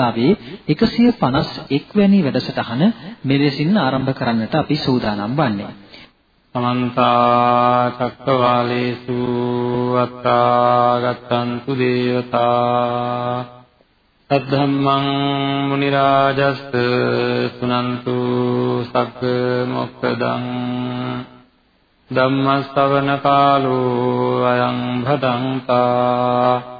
දේශනා මාලාවේ 151 වැනි වැඩසටහන මෙලෙසින් ආරම්භ කරන්නට අපි සූදානම් වන්නේ. සමන්ත චක්කවාලේසු අත්තා ගත්තන්තු දේවතා සද්ධම්මං මුනි රාජස් සුනන්තු සග්ග මොක්කදං ධම්මස්සවන කාලෝ අයං භදංතා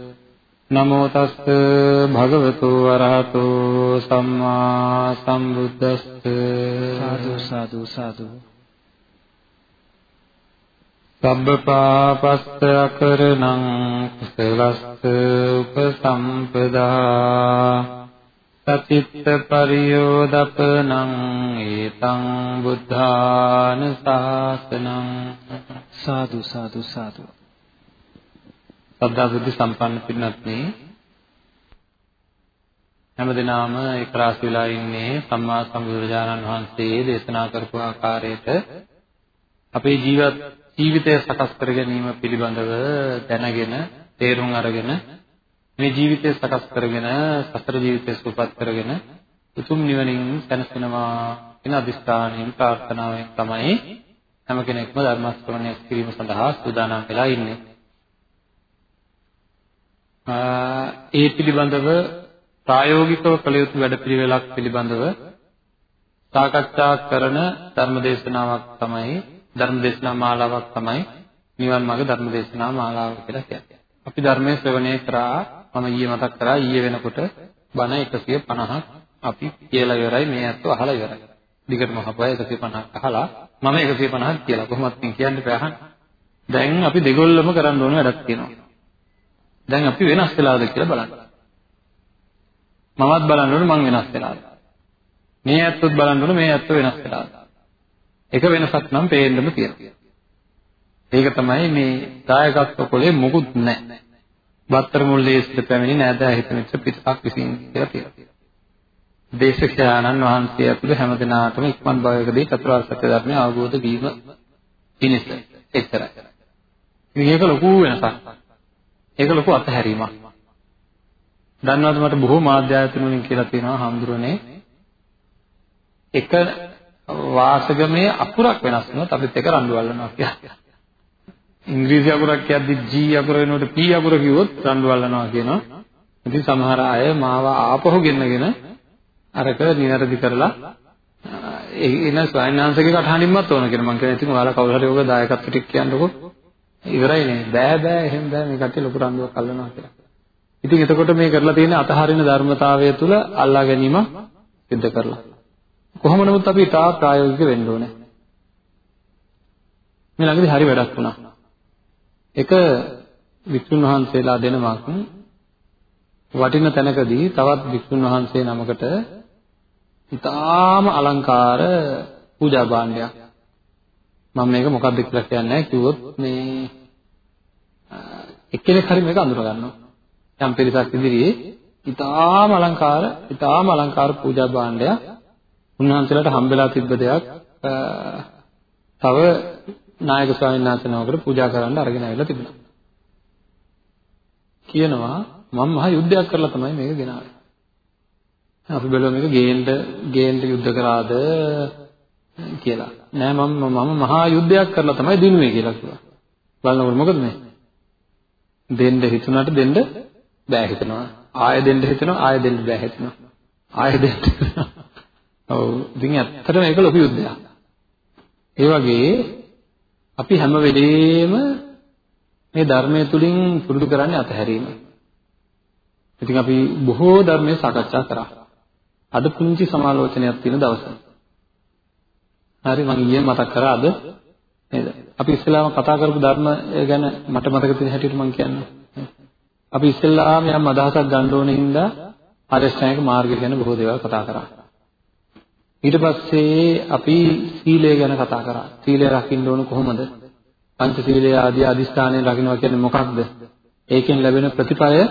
නමෝ තස්ස භගවතු වරහතු සම්මා සම්බුද්දස්ස. සාදු සාදු සාදු. සබ්බපාපස්ස අකරණං කුසලස්ස උපසම්පදා. සචිත්ත පරියෝදපනං ඒතං බුද්ධාන ශාසනං සාදු සාදු සාදු සද්ධා බුද්ධ සම්පන්න පින්වත්නි හැමදෙනාම එක රාශි වෙලා ඉන්නේ සම්මා සම්බුදුරජාණන් වහන්සේ දේශනා කරපු ආකාරයට අපේ ජීවිත ජීවිතය සකස් කර ගැනීම පිළිබඳව දැනගෙන තේරුම් අරගෙන මේ ජීවිතය සකස් කරගෙන සතර ජීවිතය සුවපත් කරගෙන උතුම් නිවනින් සැනසෙනවා කියන අදිස්ථානයෙන් ප්‍රාර්ථනාවෙන් තමයි හැම කෙනෙක්ම ධර්ම ශ්‍රවණය කිරීම සඳහා සූදානම් වෙලා ඉන්නේ. ඒ පිළිබඳව ප්‍රායෝගිකව කළ යුතු වැඩපිළිවෙලක් පිළිබඳව සාකච්ඡා කරන ධර්මදේශනාවක් තමයි ධර්මදේශනා මාලාවක් තමයි නිවන් මාර්ග ධර්මදේශනා මාලාව කියලා කියන්නේ. අපි ධර්මයේ ශ්‍රවණය කරා මම ඊයේ මතක් කරා ඊයේ වෙනකොට බණ 150ක් අපි කියලා ඉවරයි මේ අත්ව අහලා ඉවරයි. දිගටම අහපුවා 150ක් අහලා මම 150ක් කියලා කොහොමත් මේ කියන්න බෑ දැන් අපි දෙගොල්ලම කරන්න ඕන වැඩක් තියෙනවා. දැන් අපි වෙනස් වෙලාද කියලා බලන්න. මමත් බලන්න ඕනේ මං වෙනස් වෙලාද. මේ ඇත්තොත් බලන්න ඕනේ මේ ඇත්ත වෙනස් වෙලාද. එක වෙනසක් නම් පේන්නම තියෙනවා. ඒක තමයි මේ දායකත්ව පොලේ මොකුත් නැහැ. බත්තර මුල්ලේ සිට පැමිණි නෑදෑ හිතමිච්ච පිටසක් විසින් කියලා තියෙනවා. දේශකයාණන් වහන්සේ ඇතුළු හැම දිනාටම ඉක්මන් භවයකදී චතුරාර්ය සත්‍ය ධර්මය අවබෝධ වීම පිණිස එච්චරයි. මේක ලොකු වෙනසක්. ඒක ලොකු අත්හැරීමක්. දන්නවද මට බොහෝ මාධ්‍යායතන වලින් කියලා තියෙනවා හඳුරන්නේ එක වාසගමේ අකුරක් වෙනස් වුණොත් අපිත් එක රණ්ඩු වල්ලනවා කියලා. ඉංග්‍රීසි අකුරක් කියද්දි G අකුර වෙනකොට P අකුර කිව්වොත් රණ්ඩු වල්ලනවා කියනවා. ඉතින් සමහර අය මාව ආපහු ගෙන්නගෙන අරක නිවැරදි කරලා එන ස්වයංාංශගේ කටහඬින්මත් ඕන කියලා මම කියනවා. ඉතින් ඔයාලා කවුරු හරි ඔබ දායකත්ව ටික කියන්නකෝ. ඉවරයි නේ. බෑ බෑ එහෙම බෑ මේ කට්ටිය ලොකු රණ්ඩුවක් අල්ලනවා කියලා. ඉතින් එතකොට මේ කරලා තියෙන අතහරින ධර්මතාවය තුල අල්ලා ගැනීම සිද්ධ කරලා. කොහොම නමුත් අපි තා ප්‍රායෝගික වෙන්න ඕනේ. මේ ළඟදී හරි වැඩක් වුණා. එක වික්ෂුන් වහන්සේලා දෙනමක් වටින තැනකදී තවත් වික්ෂුන් වහන්සේ නමකට ඉතාම අලංකාර පූජා භාණ්ඩයක් මම මේක මොකක්ද කියලා කියන්නේ කිව්වොත් මේ එක්කෙනෙක් හරි මේක අඳුර ගන්නවා යම් පිරිසක් ඉදිරියේ ඉතාම අලංකාර ඉතාම අලංකාර පූජා භාණ්ඩයක් උන්වහන්සේලාට හම්බෙලා තිබ්බ දෙයක් තව නායක ස්වාමීන් වහන්සේ නමකට පූජා කරන්න අරගෙන ආවිලා තිබුණා. කියනවා මම මහා යුද්ධයක් කරලා තමයි මේක ගෙනාවේ. අපි බැලුවා මේක ගේන්න ගේන්න යුද්ධ කරාද කියලා. නෑ මම මම මහා යුද්ධයක් කරලා තමයි දිනුවේ කියලා කිව්වා. බලනකොට මොකද මේ? දෙන්න හිතුණාට දෙන්න බෑ හිතනවා. ආයෙ දෙන්න හිතනවා ආයෙ දෙන්න බෑ හිතනවා. ආයෙ දෙන්න. ඔව් ඉතින් ඇත්තටම මේක ලොකු යුද්ධයක්. ඒ වගේ අපි හැම වෙලේම මේ ධර්මය තුලින් පුරුදු කරන්නේ අතහැරීම. ඉතින් අපි බොහෝ ධර්මයේ සාකච්ඡා කරා. අද පුංචි සමාලෝචනයක් තියෙන දවස. හරි මම ඊයේ මතක් කරා අද නේද? අපි ඉස්සෙල්ලාම කතා කරපු ධර්ම ගැන මට මතක තියෙන හැටියට මම කියන්නේ. අපි ඉස්සෙල්ලාම යම් අදහසක් ගන්න ඕනේ හින්දා ආරියශ්‍රායක මාර්ගය ගැන බොහෝ දේවල් කතා කරා. ඊට පස්සේ අපි සීලය ගැන කතා කරා. සීලය රකින්න ඕන කොහොමද? පංච සීලය ආදී අදිස්ථානයෙන් රකින්නවා කියන්නේ මොකක්ද? ඒකෙන් ලැබෙන ප්‍රතිඵලය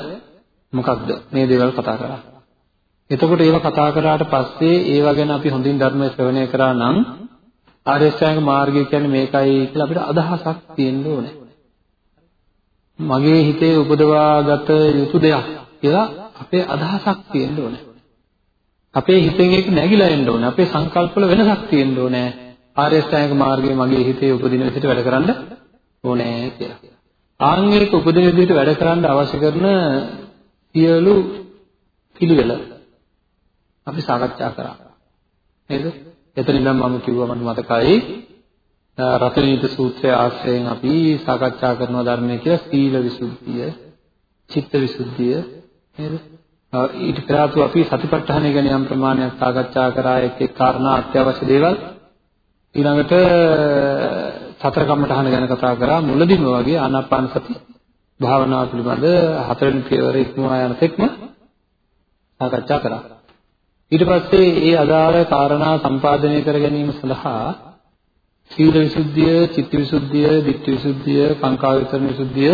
මොකක්ද? මේ දේවල් කතා කරා. එතකොට ඒව කතා කරාට පස්සේ ඒවා ගැන අපි හොඳින් ධර්ම ශ්‍රවණය කරා නම් ආර්ය ශ්‍රැංග මාර්ගය කියන්නේ මේකයි කියලා අපිට අදහසක් තියෙන්න ඕනේ. මගේ හිතේ උපදවාගත යුතු දෙයක් කියලා අපේ අදහසක් තියෙන්න ඕනේ. අපේ හිතෙන් ඒක නැగిලා එන්න ඕනේ. අපේ සංකල්පවල වෙනසක් තියෙන්න ඕනේ. ආර්ය ශ්‍රැංග මාර්ගය මගේ හිතේ උපදින විදිහට වැඩ කරන්න ඕනේ කියලා. ආංගික උපදින විදිහට වැඩ කරන්න අවශ්‍ය කරන සියලු පිළිවෙල අපි සාකච්ඡා කරා. නේද? එතනින් නම් මම කිව්වා මට මතකයි රතනීත සූත්‍රයේ ආශ්‍රයෙන් අපි සාකච්ඡා කරන ධර්මයේ කියලා සීල විසුද්ධිය, චිත්ත විසුද්ධිය නේද? ඊට පෙර අපි සතිපට්ඨානය ගැන යම් ප්‍රමාණයක් සාකච්ඡා කරා එක් එක් කාරණා අත්‍යවශ්‍ය දේවල් ඊළඟට සතර කම්මඨහන ගැන කතා කරා මුලදීම වගේ ආනාපාන සති භාවනාව පිළිබඳ හතරවෙනි පියවර ඉක්මවා යන තෙක්ම සාකච්ඡා කරා. ඊට පස්සේ ඒ අදාළ කාරණා සම්පාදනය කර ගැනීම සඳහා සීල විසුද්ධිය, චිත්ත විසුද්ධිය, ධිට්ඨි විසුද්ධිය, කාංකා විතරණ විසුද්ධිය,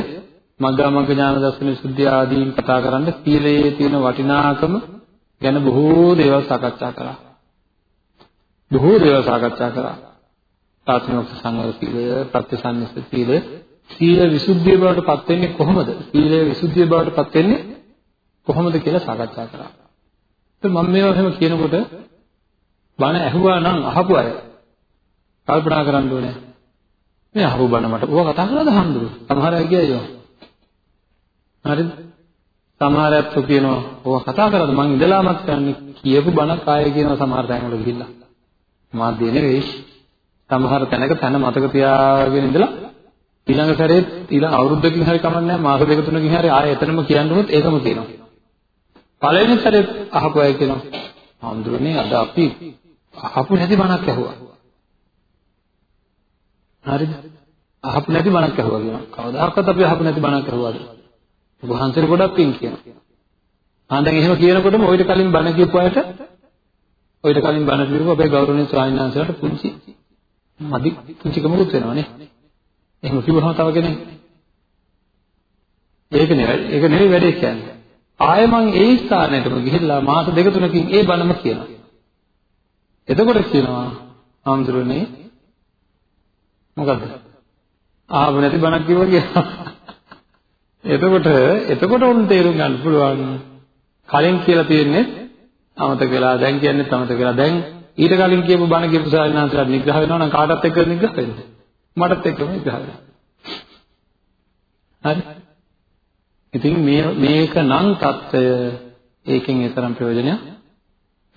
මග්ගමග්ග ඥාන දර්ශන විසුද්ධිය ආදීන් කතා කරන්න සීලයේ තියෙන වටිනාකම ගැන බොහෝ දේවල් සාකච්ඡා කරා. බොහෝ දේවල් සාකච්ඡා කරා. ප්‍රාථමික සංවර සීලය, ප්‍රත්‍යසන්නිස සීලය, සීල විසුද්ධිය බවට පත් වෙන්නේ කොහොමද? සීලය විසුද්ධිය බවට පත් වෙන්නේ කොහොමද කියලා සාකච්ඡා කරා. මම මේවා එහෙම කියනකොට බණ ඇහුවා නම් අහපු අය කල්පනා කරන්න ඕනේ. මේ අහපු බණ මට ඕවා කතා කරලාද හම්දුරු? සමහර අය කියයි හරිද? සමහර අය කියනවා ඕවා කතා කරාද මං ඉඳලාමත් කරන්නේ කියපු බණ කාය කියනවා සමහර තැන්වල ගිහිල්ලා. මාධ්‍ය නෙවෙයි. සමහර තැනක තන මතක තියාගෙන ඉඳලා ඊළඟ සැරේ ඊළඟ අවුරුද්දකින් හරි කමන්නේ මාස දෙක තුනකින් හරි ආයෙ එතනම කියන්න උනොත් ඒකම කියනවා. පළවෙනි සැරේ අහපු අය කියනවා හාමුදුරනේ අද අපි අහපු නැති බණක් ඇහුවා. හරිද? අහපු නැති බණක් ඇහුවා කියනවා. කවදාකවත් අපි අහපු නැති බණක් ඇහුවාද? ඔබ හන්සරේ ගොඩක් පින් කියනවා. ආ දැන් එහෙම කියනකොටම ඔයිට කලින් බණ කියපු අයට ඔයිට කලින් බණ කියපු අපේ ගෞරවනීය ස්වාමීන් වහන්සේලාට පුංචි මදි පුංචිකමකුත් වෙනවනේ. එහෙම කිව්වහම තව කෙනෙක් ඒක නෙවෙයි ඒක නෙවෙයි වැඩේ කියන්නේ. ආයෙ මං ඒ ස්ථානයටම ගිහිල්ලා මාස දෙක තුනකින් ඒ බණම කියනවා. එතකොට කියනවා ආම්දුරනේ මොකද්ද? ආව නැති බණක් කිව්වා කියලා. එතකොට එතකොට උන් තේරුම් ගන්න පුළුවන් කලින් කියලා තියෙන්නේ අමතක වෙලා දැන් කියන්නේ අමතක වෙලා දැන් ඊට කලින් කියපු බණ කියපු සාරණාන්සලා නිග්‍රහ වෙනවා නම් කාටත් එක්ක නිග්‍රහ වෙන්නේ. මටත් එක්කම නිග්‍රහ වෙනවා. හරි ඉතින් මේ මේක නම් தত্ত্বය ඒකෙන් ඊතරම් ප්‍රයෝජනයක්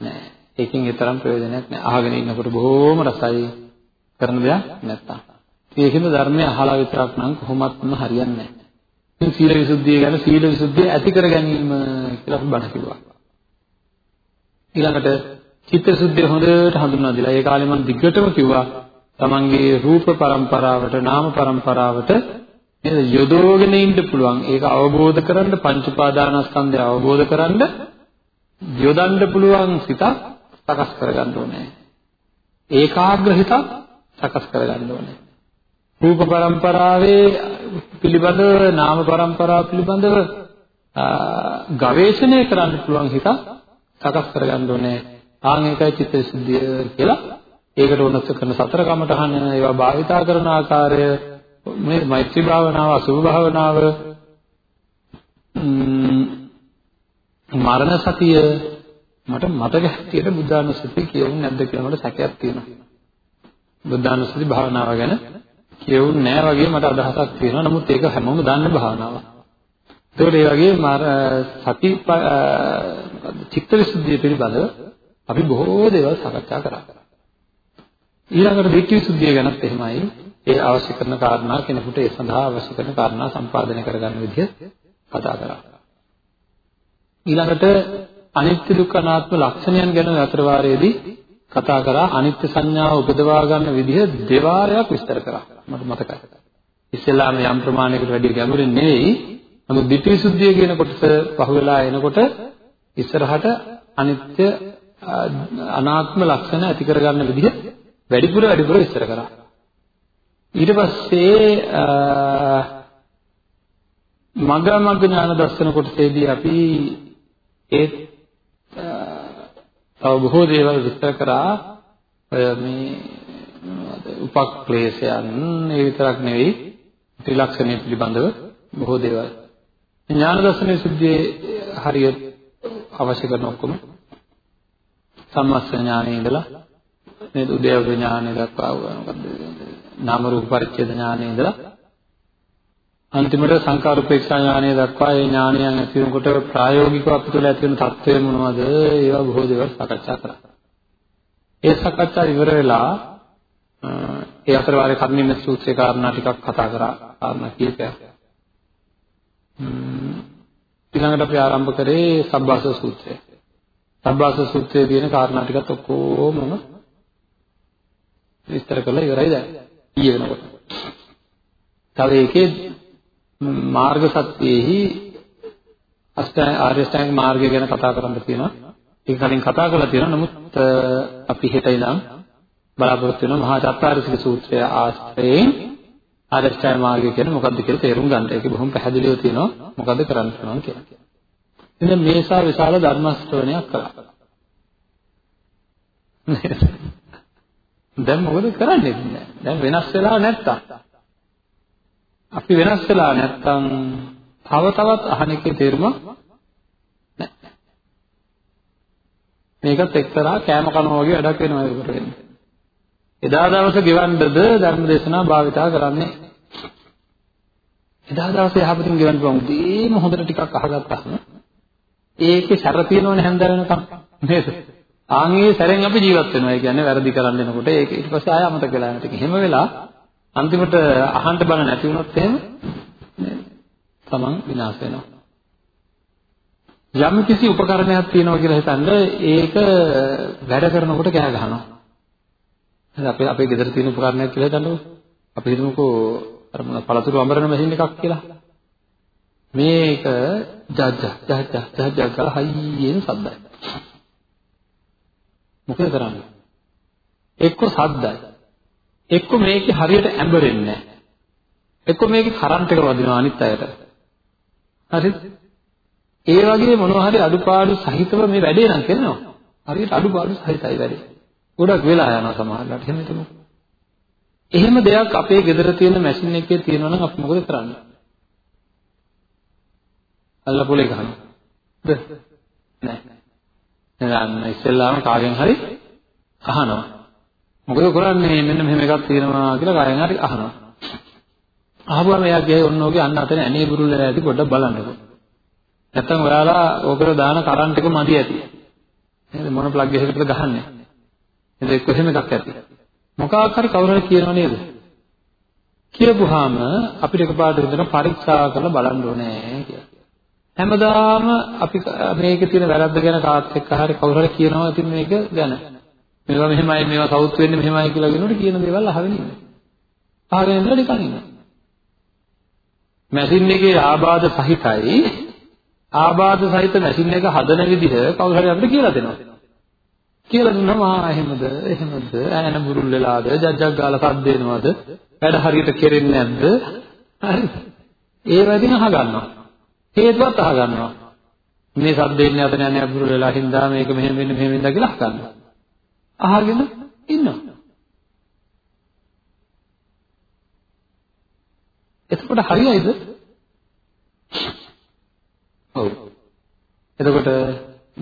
නෑ. ඒකෙන් ඊතරම් ප්‍රයෝජනයක් නෑ. අහගෙන ඉන්නකොට බොහොම රසයි කරන දෙයක් නැත්තම්. ඒකෙන්ද ධර්මය අහලා විතරක් නම් කොහොමත්ම හරියන්නේ නෑ. ඉතින් සීල විසුද්ධිය ගැන සීල විසුද්ධිය ඇති කර ගැනීම කියලා අපි බණ කිව්වා. ඊළඟට චිත්ත සුද්ධිය හොඳට හඳුන්වා දීලා ඒ කාලේ මම දිගටම කිව්වා තමන්ගේ රූප પરම්පරාවට නාම પરම්පරාවට නේද? යොදවගෙන ඉන්න පුළුවන්. ඒක අවබෝධ කරගන්න පංච උපාදානස්කන්ධය අවබෝධ කරගන්න යොදන්න පුළුවන් සිතක් සකස් කරගන්න ඕනේ. ඒකාග්‍ර හිතක් සකස් කරගන්න ඕනේ. රූප પરම්පරාවේ පිළිබඳව නාම પરම්පරාව පිළිබඳව ගවේෂණය කරන්න පුළුවන් හිතක් සකස් කරගන්න ඕනේ. ආන් ඒකයි චිත්ත ශුද්ධිය කියලා ඒකට උනස කරන සතර කමඨහන ඒවා භාවිතා කරන ආකාරය මේ මෛත්‍රී භාවනාව අසුභ භාවනාව මරණ සතිය මට මතක හැටියට බුද්ධානුස්සතිය කියවුනේ නැද්ද කියලා මට සැකයක් තියෙනවා. බුද්ධානුස්සති භාවනාව ගැන කියවුනේ නැහැ වගේ මට අදහසක් තියෙනවා. නමුත් ඒක හැමෝම දන්න භාවනාවක්. ඒකට ඒ වගේ මාර සති චිත්තවිසුද්ධිය පිළිබඳව අපි බොහෝ දේවල් සාකච්ඡා කරා. ඊළඟට ධිට්ඨි විසුද්ධිය ගැනත් එහෙමයි. ඒ අවශ්‍ය කරන කාරණා කෙනෙකුට ඒ සඳහා අවශ්‍ය කරන කාරණා සම්පාදනය කරගන්න විදිහ කතා කරා. ඊළඟට අනිත්‍ය දුක්ඛ අනාත්ම ලක්ෂණයන් ගැන අතර වාරයේදී කතා කරා අනිත්‍ය සංඥාව උපදවා ගන්න විදිහ දෙවාරයක් විස්තර කරා. මට මතකයි. ඉස්සෙල්ලාම යම් ප්‍රමාණයකට වැඩි ගැඹුරින් නෙවෙයි. නමුත් ditthi visuddhiය කියන කොටස පහුවෙලා එනකොට ඉස්සරහට අනිත්‍ය අනාත්ම ලක්ෂණ ඇති කරගන්න විදිහ වැඩිපුර වැඩිපුර විස්තර කරා. ඊට පස්සේ මග මග ඥාන දර්ශන කොටසේදී අපි ඒ තව බොහෝ දේවල් විස්තර කරා. ඔය මේ උපක්ලේශයන් ඒ විතරක් නෙවෙයි ත්‍රිලක්ෂණය පිළිබඳව බොහෝ දේවල්. ඥාන දර්ශනයේ සුද්ධියේ හරියට අවශ්‍ය කරන ඔක්කොම සම්මස්ස ඥානෙ ඉඳලා නේද උදේව ඥානෙ දක්වා මොකද්ද නාම රූප පරිච්ඡේද ඥානෙ ඉඳලා අන්තිමට සංකාර උපේක්ෂා ඥානය දක්වා ඒ ඥානයන් ඇති වෙනකොට ප්‍රායෝගිකව අපිට ඇති වෙන தත්ත්වය මොනවද ඒවා බොහෝ දේවල් සාකච්ඡා කරා. ඒ සාකච්ඡා ඉවර වෙලා ඒ අතර වාරේ කර්ණිමේ සූත්‍රයේ කාරණා ටිකක් කතා කරා කාරණා කීපයක්. ඊළඟට අපි ආරම්භ කරේ සබ්බාස සූත්‍රය. සබ්බාස සූත්‍රයේ තියෙන කාරණා ටිකත් ඔක්කොම විස්තර කරලා ඉවරයි දැන්. ඊයේ වෙනකොට. තව ඒකේ මාර්ග සත්‍යෙහි අෂ්ටාංග ආර්ය අෂ්ටාංග මාර්ගය ගැන කතා කරන්න තියෙනවා. ඒක කලින් කතා කරලා තියෙනවා. නමුත් අපි හෙට ඉඳන් බලාපොරොත්තු වෙනවා මහා චත්තාරිසික සූත්‍රය ආශ්‍රයෙන් ආර්ය අෂ්ටාංග මාර්ගය කියන්නේ මොකක්ද කියලා තේරුම් ගන්න. ඒක බොහොම පැහැදිලිව තියෙනවා මොකද්ද කරන්න පුළුවන් කියලා. ඉතින් මේසා විශාල ධර්ම ශ්‍රවණයක් කරා. දැන් මොකද කරන්නේ? දැන් වෙනස් වෙලා නැත්තම් අපි වෙනස් වෙලා නැත්තම් තව තවත් අහන එකේ තේරුම නැහැ. මේකත් එක්තරා කෑම කනවා වගේ වැඩක් වෙනවා ඒකට වෙන්නේ. එදා දවස ගෙවන්නද ධර්ම දේශනා භාවිතා කරන්නේ. එදා දවසේ යහපතින් ගෙවන්න පුළුවන් උදේම හොඳට ටිකක් අහගත්තාම ඒකේ සැර තියෙනවනේ හැන්ද වෙනකම් නේද? ආන්ගේ සැරෙන් අපි ජීවත් වෙනවා. ඒ කියන්නේ වැරදි කරන්න එනකොට ඒක ඊට පස්සේ ආය අමතක වෙලා යනවා. එහෙම වෙලා අන්තිමට අහන්න බල නැති වුණොත් එහෙම තමන් විනාශ වෙනවා. යම් කිසි උපකරණයක් තියෙනවා කියලා හිතනද ඒක වැඩ කරනකොට කෑ ගහනවා. හරි අපේ අපේ ගෙදර තියෙන උපකරණයක් කියලා හිතන්නකෝ. අපි හිතමුකෝ අර මොන පළතුරු අඹරන මැෂින් එකක් කියලා. මේක ජජ්ජ ජජ්ජ ජජ්ජ ගාලා හයියෙන් සද්දයි. මොකද කරන්නේ? එක්ක සද්දයි. එක්ක මේකේ හරියට ඇඹරෙන්නේ නැහැ. එක්ක මේකේ කරන්ට් එක වදිනවා අනිත් අයට. හරිද? ඒ වගේ මොනවා හරි අඩුපාඩු සහිතව මේ වැඩේ නම් කරනවා. හරියට අඩුපාඩු සහිතයි වැඩේ. ගොඩක් වෙලා යනවා සමහරවිට. එහෙම හිතමු. එහෙම දෙයක් අපේ ගෙදර තියෙන මැෂින් එකේ තියෙනවා නම් අපි මොකද කරන්නේ? අල්ලපොලේ ගහනවා. ද? නැහැ. නෑ. ඉස්සෙල්ලාම කාගෙන් හරි අහනවා. මොකද කරන්නේ මෙන්න මෙහෙම එකක් තියෙනවා කියලා කායෙන් හරි අහනවා. අහපුවම එයා ගියේ ඔන්න ඔගේ අන්න අතන ඇනේ බුරුල්ල ඇති පොඩ්ඩක් බලන්නකෝ. නැත්තම් ඔයාලා ඕකට දාන කරන්ට් එක මදි ඇති. නේද මොන ප්ලග් එකකටද ගහන්නේ? නේද එක්ක එහෙම එකක් ඇති. මොකක් හරි කවුරු හරි කියනව නේද? කියපුවාම අපිට එකපාරට හිතන පරීක්ෂා කරලා බලන්න ඕනේ කියලා. හැමදාම අපි මේකේ තියෙන වැරද්ද ගැන කාත් එක්ක හරි කවුරු හරි කියනවා ඉතින් මේක ගැන. මේවා මෙහෙමයි මේවා සවුත් වෙන්නේ මෙහෙමයි කියලා කියනකොට කියන දේවල් අහගෙන ඉන්නේ. අහගෙන ඉඳලා නිකන් ඉන්නවා. මැෂින් එකේ ආබාධ සහිතයි ආබාධ සහිත මැෂින් එක හදන විදිහ කවුරු හරි අපිට කියලා දෙනවා. කියලා දුන්නම ආ එහෙමද එහෙමද ඈන බුරුල් වෙලාද ජජ්ජක් ගාලා සද්ද එනවද වැඩ හරියට කෙරෙන්නේ නැද්ද හරි ඒ වැඩිම අහගන්නවා හේතුවත් අහගන්නවා මේ සද්ද එන්නේ අතන යන්නේ බුරුල් වෙලා හින්දා මේක මෙහෙම වෙන්නේ මෙහෙම වෙන්දා කියලා අහගන්නවා අහගෙන ඉන්නවා. එතකොට හරියයිද? ඔව්. එතකොට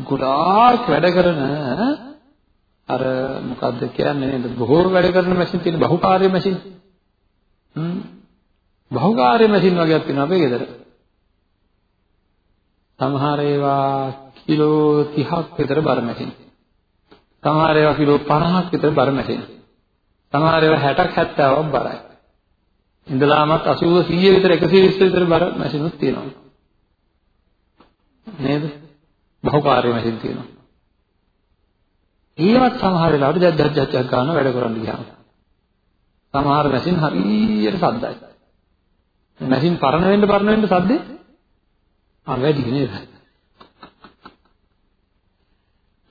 ගොඩාක් වැඩ කරන අර මොකද්ද කියන්නේ නේද? බොහෝ වැඩ කරන මැෂින් තියෙන බහුකාර්ය මැෂින්. හ්ම්. බහුකාර්ය මැෂින් වගේක් තියෙනවා අපේ ගෙදර. සමහර ඒවා කිලෝ 30ක් විතර බර මැෂින්. සමහර ඒවා කිලෝ 50ක් විතර බර මැෂින්. සමහර ඒවා 60ක් 70ක් බරයි. ඉඳලාමත් 80 100 විතර 120 විතර බර මැෂිනුත් තියෙනවා. නේද? බහුකාර්ය මැෂින් තියෙනවා. ඒවත් සමහර වෙලාවට ජත් ජත් ජත් ජත් ගන්න වැඩ කරන්න ගියාම. සමහර මැෂින් හරියට සද්දයි. මැෂින් පරණ වෙන්න පරණ වෙන්න සද්දේ ආ වැඩි නේද?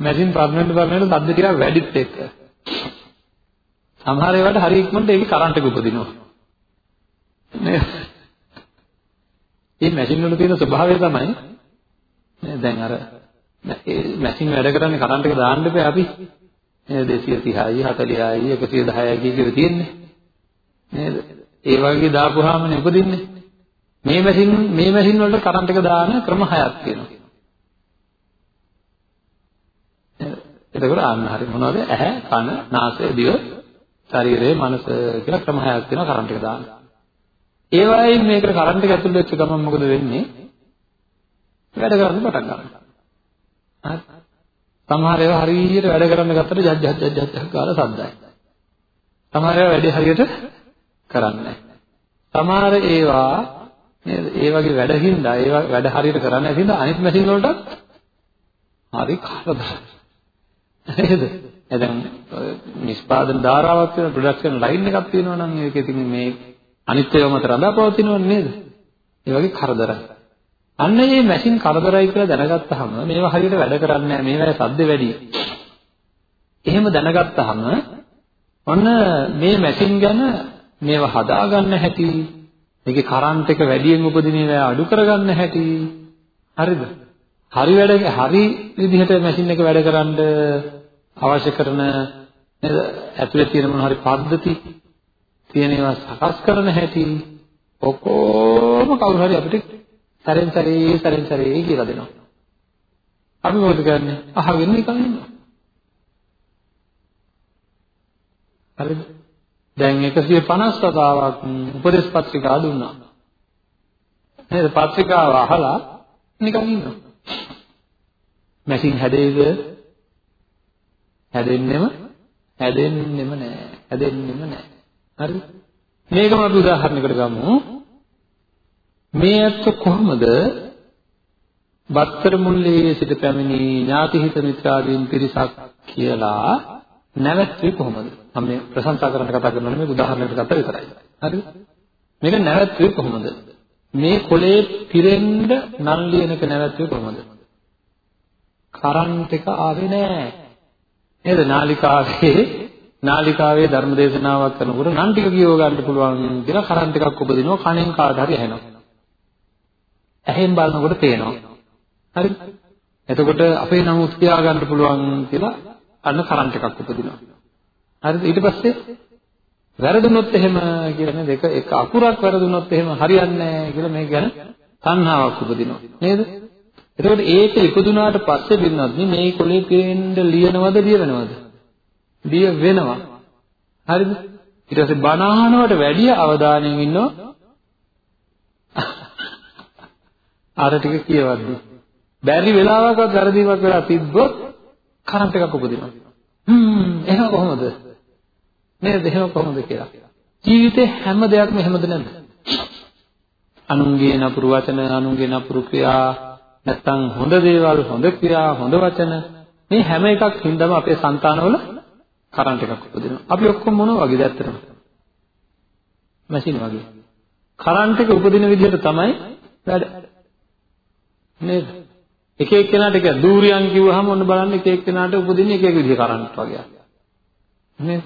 මැෂින් පරණට පරණට තද්ද ටිකක් වැඩිත් එක්ක. සමහර ඒවාට හරි ඉක්මනට ඒකේ කරන්ට් එක උපදිනවා. නේද? මේ මැෂින් වල තියෙන ස්වභාවය තමයි නේද දැන් අර ඒ මැෂින් වැඩ කරන්නේ කරන්ට් එක දාන්න බෑ අපි නේද 230යි 40යි 110යි කියලා තියෙන්නේ නේද ඒ වගේ දාපුවාමනේ උපදින්නේ මේ මැෂින් මේ මැෂින් වලට කරන්ට් එක දාන ක්‍රම හයක් තියෙනවා. එතකොට ආන්න හරි. මොනවද? ඇහැ කන නාසය දිව ශරීරය මනස කියලා ක්‍රම හයක් තියෙනවා කරන්ට් එක දාන්න. ඒ වයින් මේකට කරන්ට් එක ඇතුල් වෙච්ච ගමන් මොකද වෙන්නේ? වැඩ කරන්න පටන් ගන්නවා. හරි සමහර ඒවා හරියට වැඩ කරන්න ගත්තට ජජ් ජජ් ජජ් ජජ් කාලා සද්දයි. සමහර ඒවා වැඩි හරියට කරන්නේ සමහර ඒවා නේද? ඒ වගේ වැඩකින්ද ඒවා වැඩ හරියට කරන්නේ නැතිනම් අනිත් මැෂින් වලටත් හරි කරදරයි. නේද? එතෙන් නිෂ්පාදන ධාරාවක් වෙන ප්‍රොඩක්ෂන් ලයින් එකක් තියෙනවා නම් ඒක ඉතින් මේ අනිත් ඒවා මත රඳාපවතිනවනේ නේද? ඒ වගේ කරදරයි. අන්න මේ මැෂින් කරදරයි කියලා දැනගත්තාම මේවා හරියට වැඩ කරන්නේ නැහැ. මේවායේ සද්ද වැඩි. එහෙම දැනගත්තාම ඔන්න මේ මැෂින් ගැන මේවා හදාගන්න හැටි, මේකේ කරන්ට් එක වැඩියෙන් උපදින ඒවා අඩු කරගන්න හැටි. හරිද? හරි වැඩ හරි විදිහට මැෂින් එක වැඩ කරන්න අවශ්‍ය කරන නේද? ඇතුලේ තියෙන මොන හරි පද්ධති තියෙන ඒවා සකස් කරන හැටි ඔක්කොම කවුරු හරි අපිට සැරෙන් සැරේ සැරෙන් සැරේ කියලා දෙනවා. අපි මොකද කරන්නේ? අහගෙන නිකන් ඉන්නවා. හරිද? දැන් 150 වතාවක් උපදේශ පත්‍රිකා දුන්නා. නේද? පත්‍රිකාව අහලා නිකන් ඉන්නවා. මැෂින් හැදෙයිද? හැදෙන්නෙම හැදෙන්නෙම නෑ. හැදෙන්නෙම නෑ. හරිද? මේකම අපි උදාහරණයකට ගමු. මේ ඇත්ත කොහොමද බත්තර මුල්ලේ සිට පැමිණි ඥාතිහිත මිත්‍රාදීන් පිරිසක් කියලා නැවැත්වි කොහොමද? මම මේ ප්‍රශංසා කරන්න කතා කරනවා මේ උදාහරණයකට ගත්තා විතරයි. හරිද? මේක නැවැත්වි කොහොමද? මේ කොලේ පිරෙන්න නන් ලියනක නැවැත්වි කොහොමද? කරන්ට් එක ආවේ නැහැ. නේද? නාලිකාවේ නාලිකාවේ ධර්ම දේශනාවක් කරනකොට නන් ටික කියව ගන්න පුළුවන් කියලා කරන්ට් එකක් උපදිනවා කණෙන් කාට හරි ඇහෙනවා. ඇහෙන් බලනකොට පේනවා. හරිද? එතකොට අපේ නමුත් කියා ගන්න පුළුවන් කියලා අන්න කරන්ට් එකක් උපදිනවා. හරිද? ඊට පස්සේ වැරදුනොත් එහෙම කියන දෙක එක අකුරක් වැරදුනොත් එහෙම හරියන්නේ නැහැ කියලා මේක ගැන තණ්හාවක් උපදිනවා. නේද? එතකොට ඒක ඉපදුනාට පස්සේ බින්නත් මේ කොලේ පේන්න ලියනවද ලිය වෙනවද? ලිය වෙනවා. හරිද? ඊට පස්සේ බනහනවට වැඩිය අවධානයෙන් ඉන්නවා අර ටික කියවද්දි බැරි වෙලාවකවත් වැරදීමක් වෙලා තිබ්බොත් කරන්ට් එකක් උපදිනවා. හ්ම් එහෙම කොහොමද? නේද එහෙම කොහොමද කියලා. ජීවිතේ හැම දෙයක්ම එහෙමද නැද්ද? අනුන්ගේ නපුරු වචන, අනුන්ගේ නපුරු ක්‍රියා, නැත්තම් හොඳ දේවල්, හොඳ ක්‍රියා, හොඳ වචන මේ හැම එකක් හින්දාම අපේ సంతානවල කරන්ට් එකක් උපදිනවා. අපි ඔක්කොම මොනවා වගේද ඇත්තටම? මැෂින් වගේ. කරන්ට් එක උපදින විදිහට තමයි වැඩ නේද? එක එක්කෙනාට එක දූරියන් කිව්වහම ඔන්න බලන්න එක එක්කෙනාට උපදින්නේ එක එක විදිහ කරන්ට් වගේ. නේද?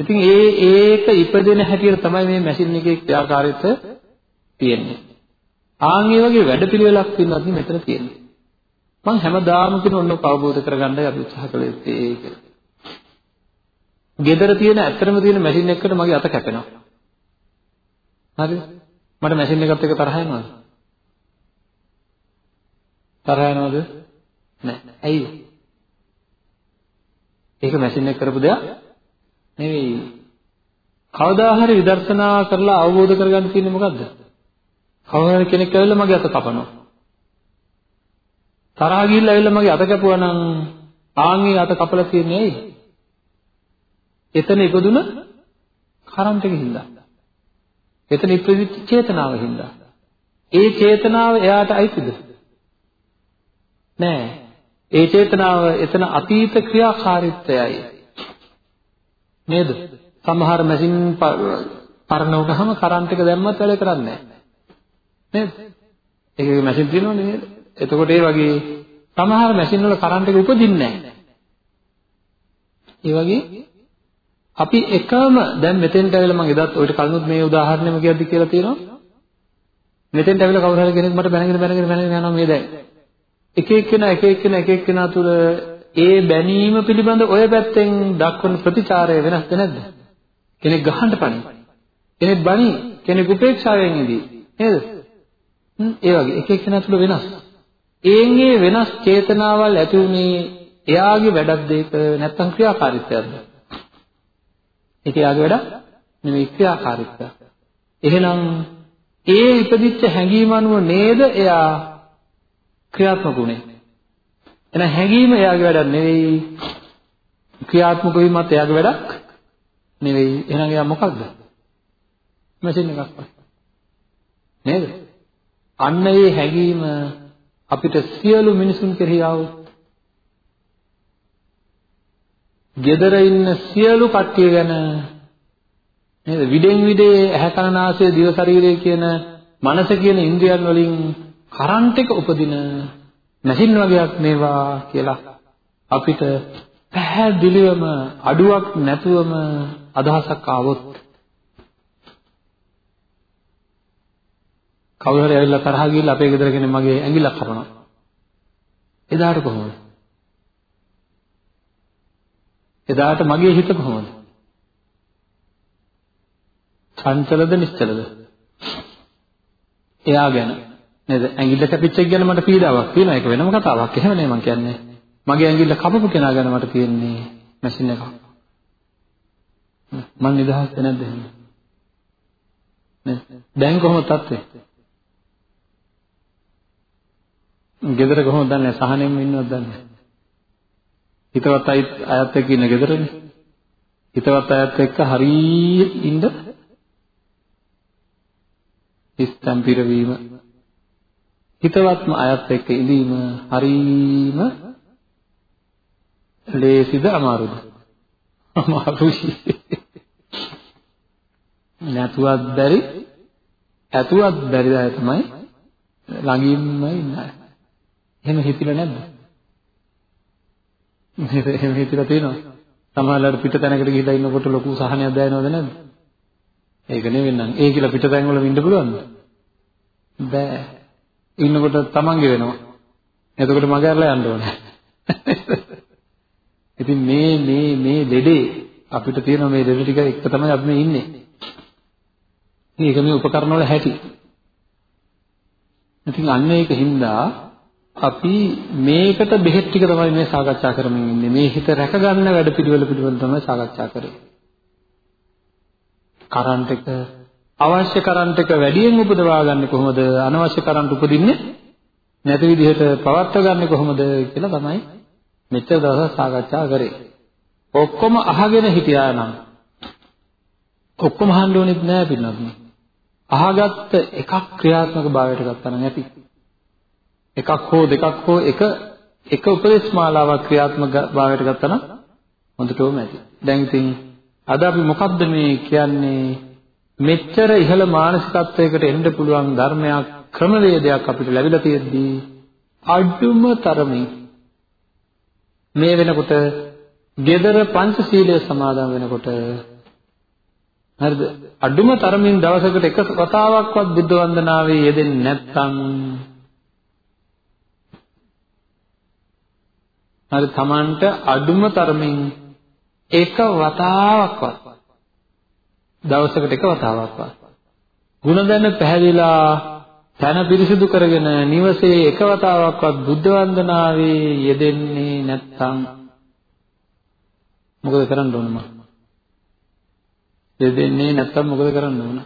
ඉතින් ඒ ඒක ඉපදෙන හැටියට තමයි මේ මැෂින් එකේ ක්‍රියාකාරීත්වය තියෙන්නේ. ආන් මේ වගේ වැඩපිළිවෙලක් තියෙනවත් මෙතන තියෙන්නේ. මම හැමදාම කියන ඔන්න අවබෝධ කරගන්නයි අපි උත්සාහ කළ යුත්තේ කියලා. ගෙදර තියෙන ඇත්තටම තියෙන මැෂින් එකකට මගේ අත කැපෙනවා. හරිද? මට මැෂින් එකත් එක්ක තරහ යනවද? තරහ යනවද? නැහැ. ඇයි? ඒක මැෂින් එක කරපු දෙයක් නෙවෙයි. කවදා හරි විදර්ශනා කරලා අවබෝධ කරගන්න තියෙන්නේ මොකද්ද? කවුරු හරි කෙනෙක් ඇවිල්ලා මගේ අත කපනවා. තරහ ගිහිල්ලා ඇවිල්ලා මගේ අත කැපුවා නම් ආන්ගේ අත කපලා තියන්නේ ඇයි? එතන ඉපදුන කරන්ට් එකකින් හින්දා. එතන ඉපදිච්ච චේතනාව හින්දා. ඒ චේතනාව එයාට අයිතිද? නෑ. ඒ චේතනාව එතන අතීත ක්‍රියාකාරීත්වයයි. නේද? සමහර මැෂින් පරණ වුණාම කරන්ට් එක දැම්මත් වැඩ කරන්නේ නෑ. නේද? ඒකේ මැෂින් තියෙනවනේ නේද? එතකොට ඒ වගේ සමහර මැෂින් වල කරන්ට් එක උපදින්නේ නැහැ. ඒ වගේ අපි එකම දැන් මෙතෙන්ට ඇවිල්ලා මම එදත් ඔයිට කලිනුත් මේ උදාහරණෙම කියද්දි කියලා තියෙනවා. මෙතෙන්ට ඇවිල්ලා කවුරු හරි කෙනෙක් මට බැනගෙන බැනගෙන බැනගෙන යනවා මේ දැන්. එක එක්කෙනා එක එක්කෙනා එක එක්කෙනා තුල ඒ බැනීම පිළිබඳ ඔය පැත්තෙන් දක්වන ප්‍රතිචාරය වෙනස්ද නැද්ද? කෙනෙක් ගහන්න පණි. කෙනෙක් බණි, කෙනෙක් උපේක්ෂාවෙන් ඉදී. නේද? ඒ වගේ එක එක්කෙනා තුල වෙනස්. ඒන්ගේ වෙනස් චේතනාවල් ඇති උනේ එයාගේ වැඩක්ද ඒක නැත්නම් ක්‍රියාකාරීත්වයක්ද? ඒක එයාගේ වැඩක් නෙමෙයි ක්‍රියාකාරීත්වය. එහෙනම් ඒ ඉපදිච්ච හැඟීම අනුව නේද එයා ක්‍රියාත්මක උනේ. එහෙනම් හැඟීම එයාගේ වැඩක් නෙවෙයි ක්‍රියාත්මක වීමත් එයාගේ වැඩක් නෙවෙයි. එහෙනම් එයා මොකක්ද? මැෂින් එකක් නේද? අන්න ඒ හැඟීම අපිට සියලු මිනිසුන් කෙරෙහි આવොත් gedara ඉන්න සියලු කට්ටිය ගැන නේද විඩෙන් විඩේ ඇහැ කන නාසය දිව ශරීරය කියන මනස කියන ඉන්ද්‍රියන් වලින් කරන්ට් එක උපදින මැෂින් වගේක් මේවා කියලා අපිට පැහැදිලිවම අඩුවක් නැතුවම අදහසක් ආවොත් කවුරු හරි ඇවිල්ලා තරහ ගිහිල්ලා අපේ ගෙදර කෙනෙක් මගේ ඇඟිල්ලක් කපනවා. එදාට කොහොමද? එදාට මගේ හිත කොහොමද? චංචලද නිශ්චලද? එයා ගැන නේද? ඇඟිල්ල කැපිච්ච එක ගැන මට පීඩාවක් තියෙනවා. ඒක වෙනම කතාවක්. එහෙම නේ මම කියන්නේ. මගේ ඇඟිල්ල කපපු කෙනා ගැන මට තියෙන්නේ මැෂින් එකක්. මං නිදහස්ද නැද්ද එහෙම? නේ? දැන් කොහොමද තත්ත්වය? ගෙදර කොහොමද දන්නේ? සහනෙම ඉන්නවද දන්නේ? හිතවත් අයත් අයත් එක්ක ඉන්න ගෙදරනේ. හිතවත් අයත් එක්ක හරිය ඉන්න හිස්තම් පිරවීම හිතවත්ම අයත් එක්ක ඉඳීම හරීම ලේසිද අමාරුද? අමාරුයි. නැතුවත් බැරි ඇතුවත් බැරි අය තමයි ළඟින්ම ඉන්න අය. එහෙම හිතිලා නැද්ද? එහෙම හිතලා තියෙනවා. සමහරවල්ලාට පිට තැනකට ගිහිලා ඉන්නකොට ලොකු සහනයක් දැනෙනවද නැද්ද? ඒක නෙවෙයි නම්. ඒ කියලා පිට තැන් වල ඉන්න පුළුවන්ද? බෑ. ඉන්නකොට තමන්ගේ වෙනවා. එතකොට මග ඇරලා යන්න ඕනේ. ඉතින් මේ මේ මේ දෙඩේ අපිට තියෙන මේ දෙඩ ටික එක තමයි අපි මේ ඉන්නේ. මේක මේ උපකරණ වල හැටි. ඉතින් අන්න ඒක හින්දා අපි මේකට බෙහෙත් ටික තමයි මේ සාකච්ඡා කරමින් ඉන්නේ. මේ හිත රැකගන්න වැඩ පිළිවෙල පිළිබඳව තමයි සාකච්ඡා කරන්නේ. කරන්ට් එක අවශ්‍ය කරන්ට් එක වැඩියෙන් උපදවා ගන්න කොහොමද? අනවශ්‍ය කරන්ට් උපදින්නේ නැති විදිහට පවත්වා ගන්න කොහොමද කියලා තමයි මෙච්චර දවස් සාකච්ඡා කරේ. ඔක්කොම අහගෙන හිටියා නම් ඔක්කොම අහන්න ඕනෙත් නෑ පින්නත්. අහගත්ත එකක් ක්‍රියාත්මක භාවයට ගත්තා නම් ඇති. එකක් හෝ දෙකක් හෝ එක එක උපදේශ මාලාවක් ක්‍රියාත්මක භාවයට ගත්තා නම් හොඳටම ඇති. දැන් ඉතින් අද අපි මොකද්ද මේ කියන්නේ මෙච්චර ඉහළ මානසිකත්වයකට එන්න පුළුවන් ධර්මයක් ක්‍රමවේදයක් අපිට ලැබිලා තියෙද්දී අඩුම තරමින් මේ වෙනකොට gedara පංචශීලය සමාදන් වෙනකොට හරිද? අඩුම තරමින් දවසකට එක වතාවක්වත් බුද්ධ වන්දනාවේ යෙදෙන්නේ නැත්නම් හරි Tamanට අඩුම තරමින් එක වතාවක්වත් දවසකට එක වතාවක්වත් ಗುಣ දැන පැහැදිලා තන පිරිසිදු කරගෙන නිවසේ එක වතාවක්වත් බුද්ධ වන්දනාවේ යෙදෙන්නේ නැත්නම් මොකද කරන්න ඕන මම යෙදෙන්නේ නැත්නම් මොකද කරන්න ඕන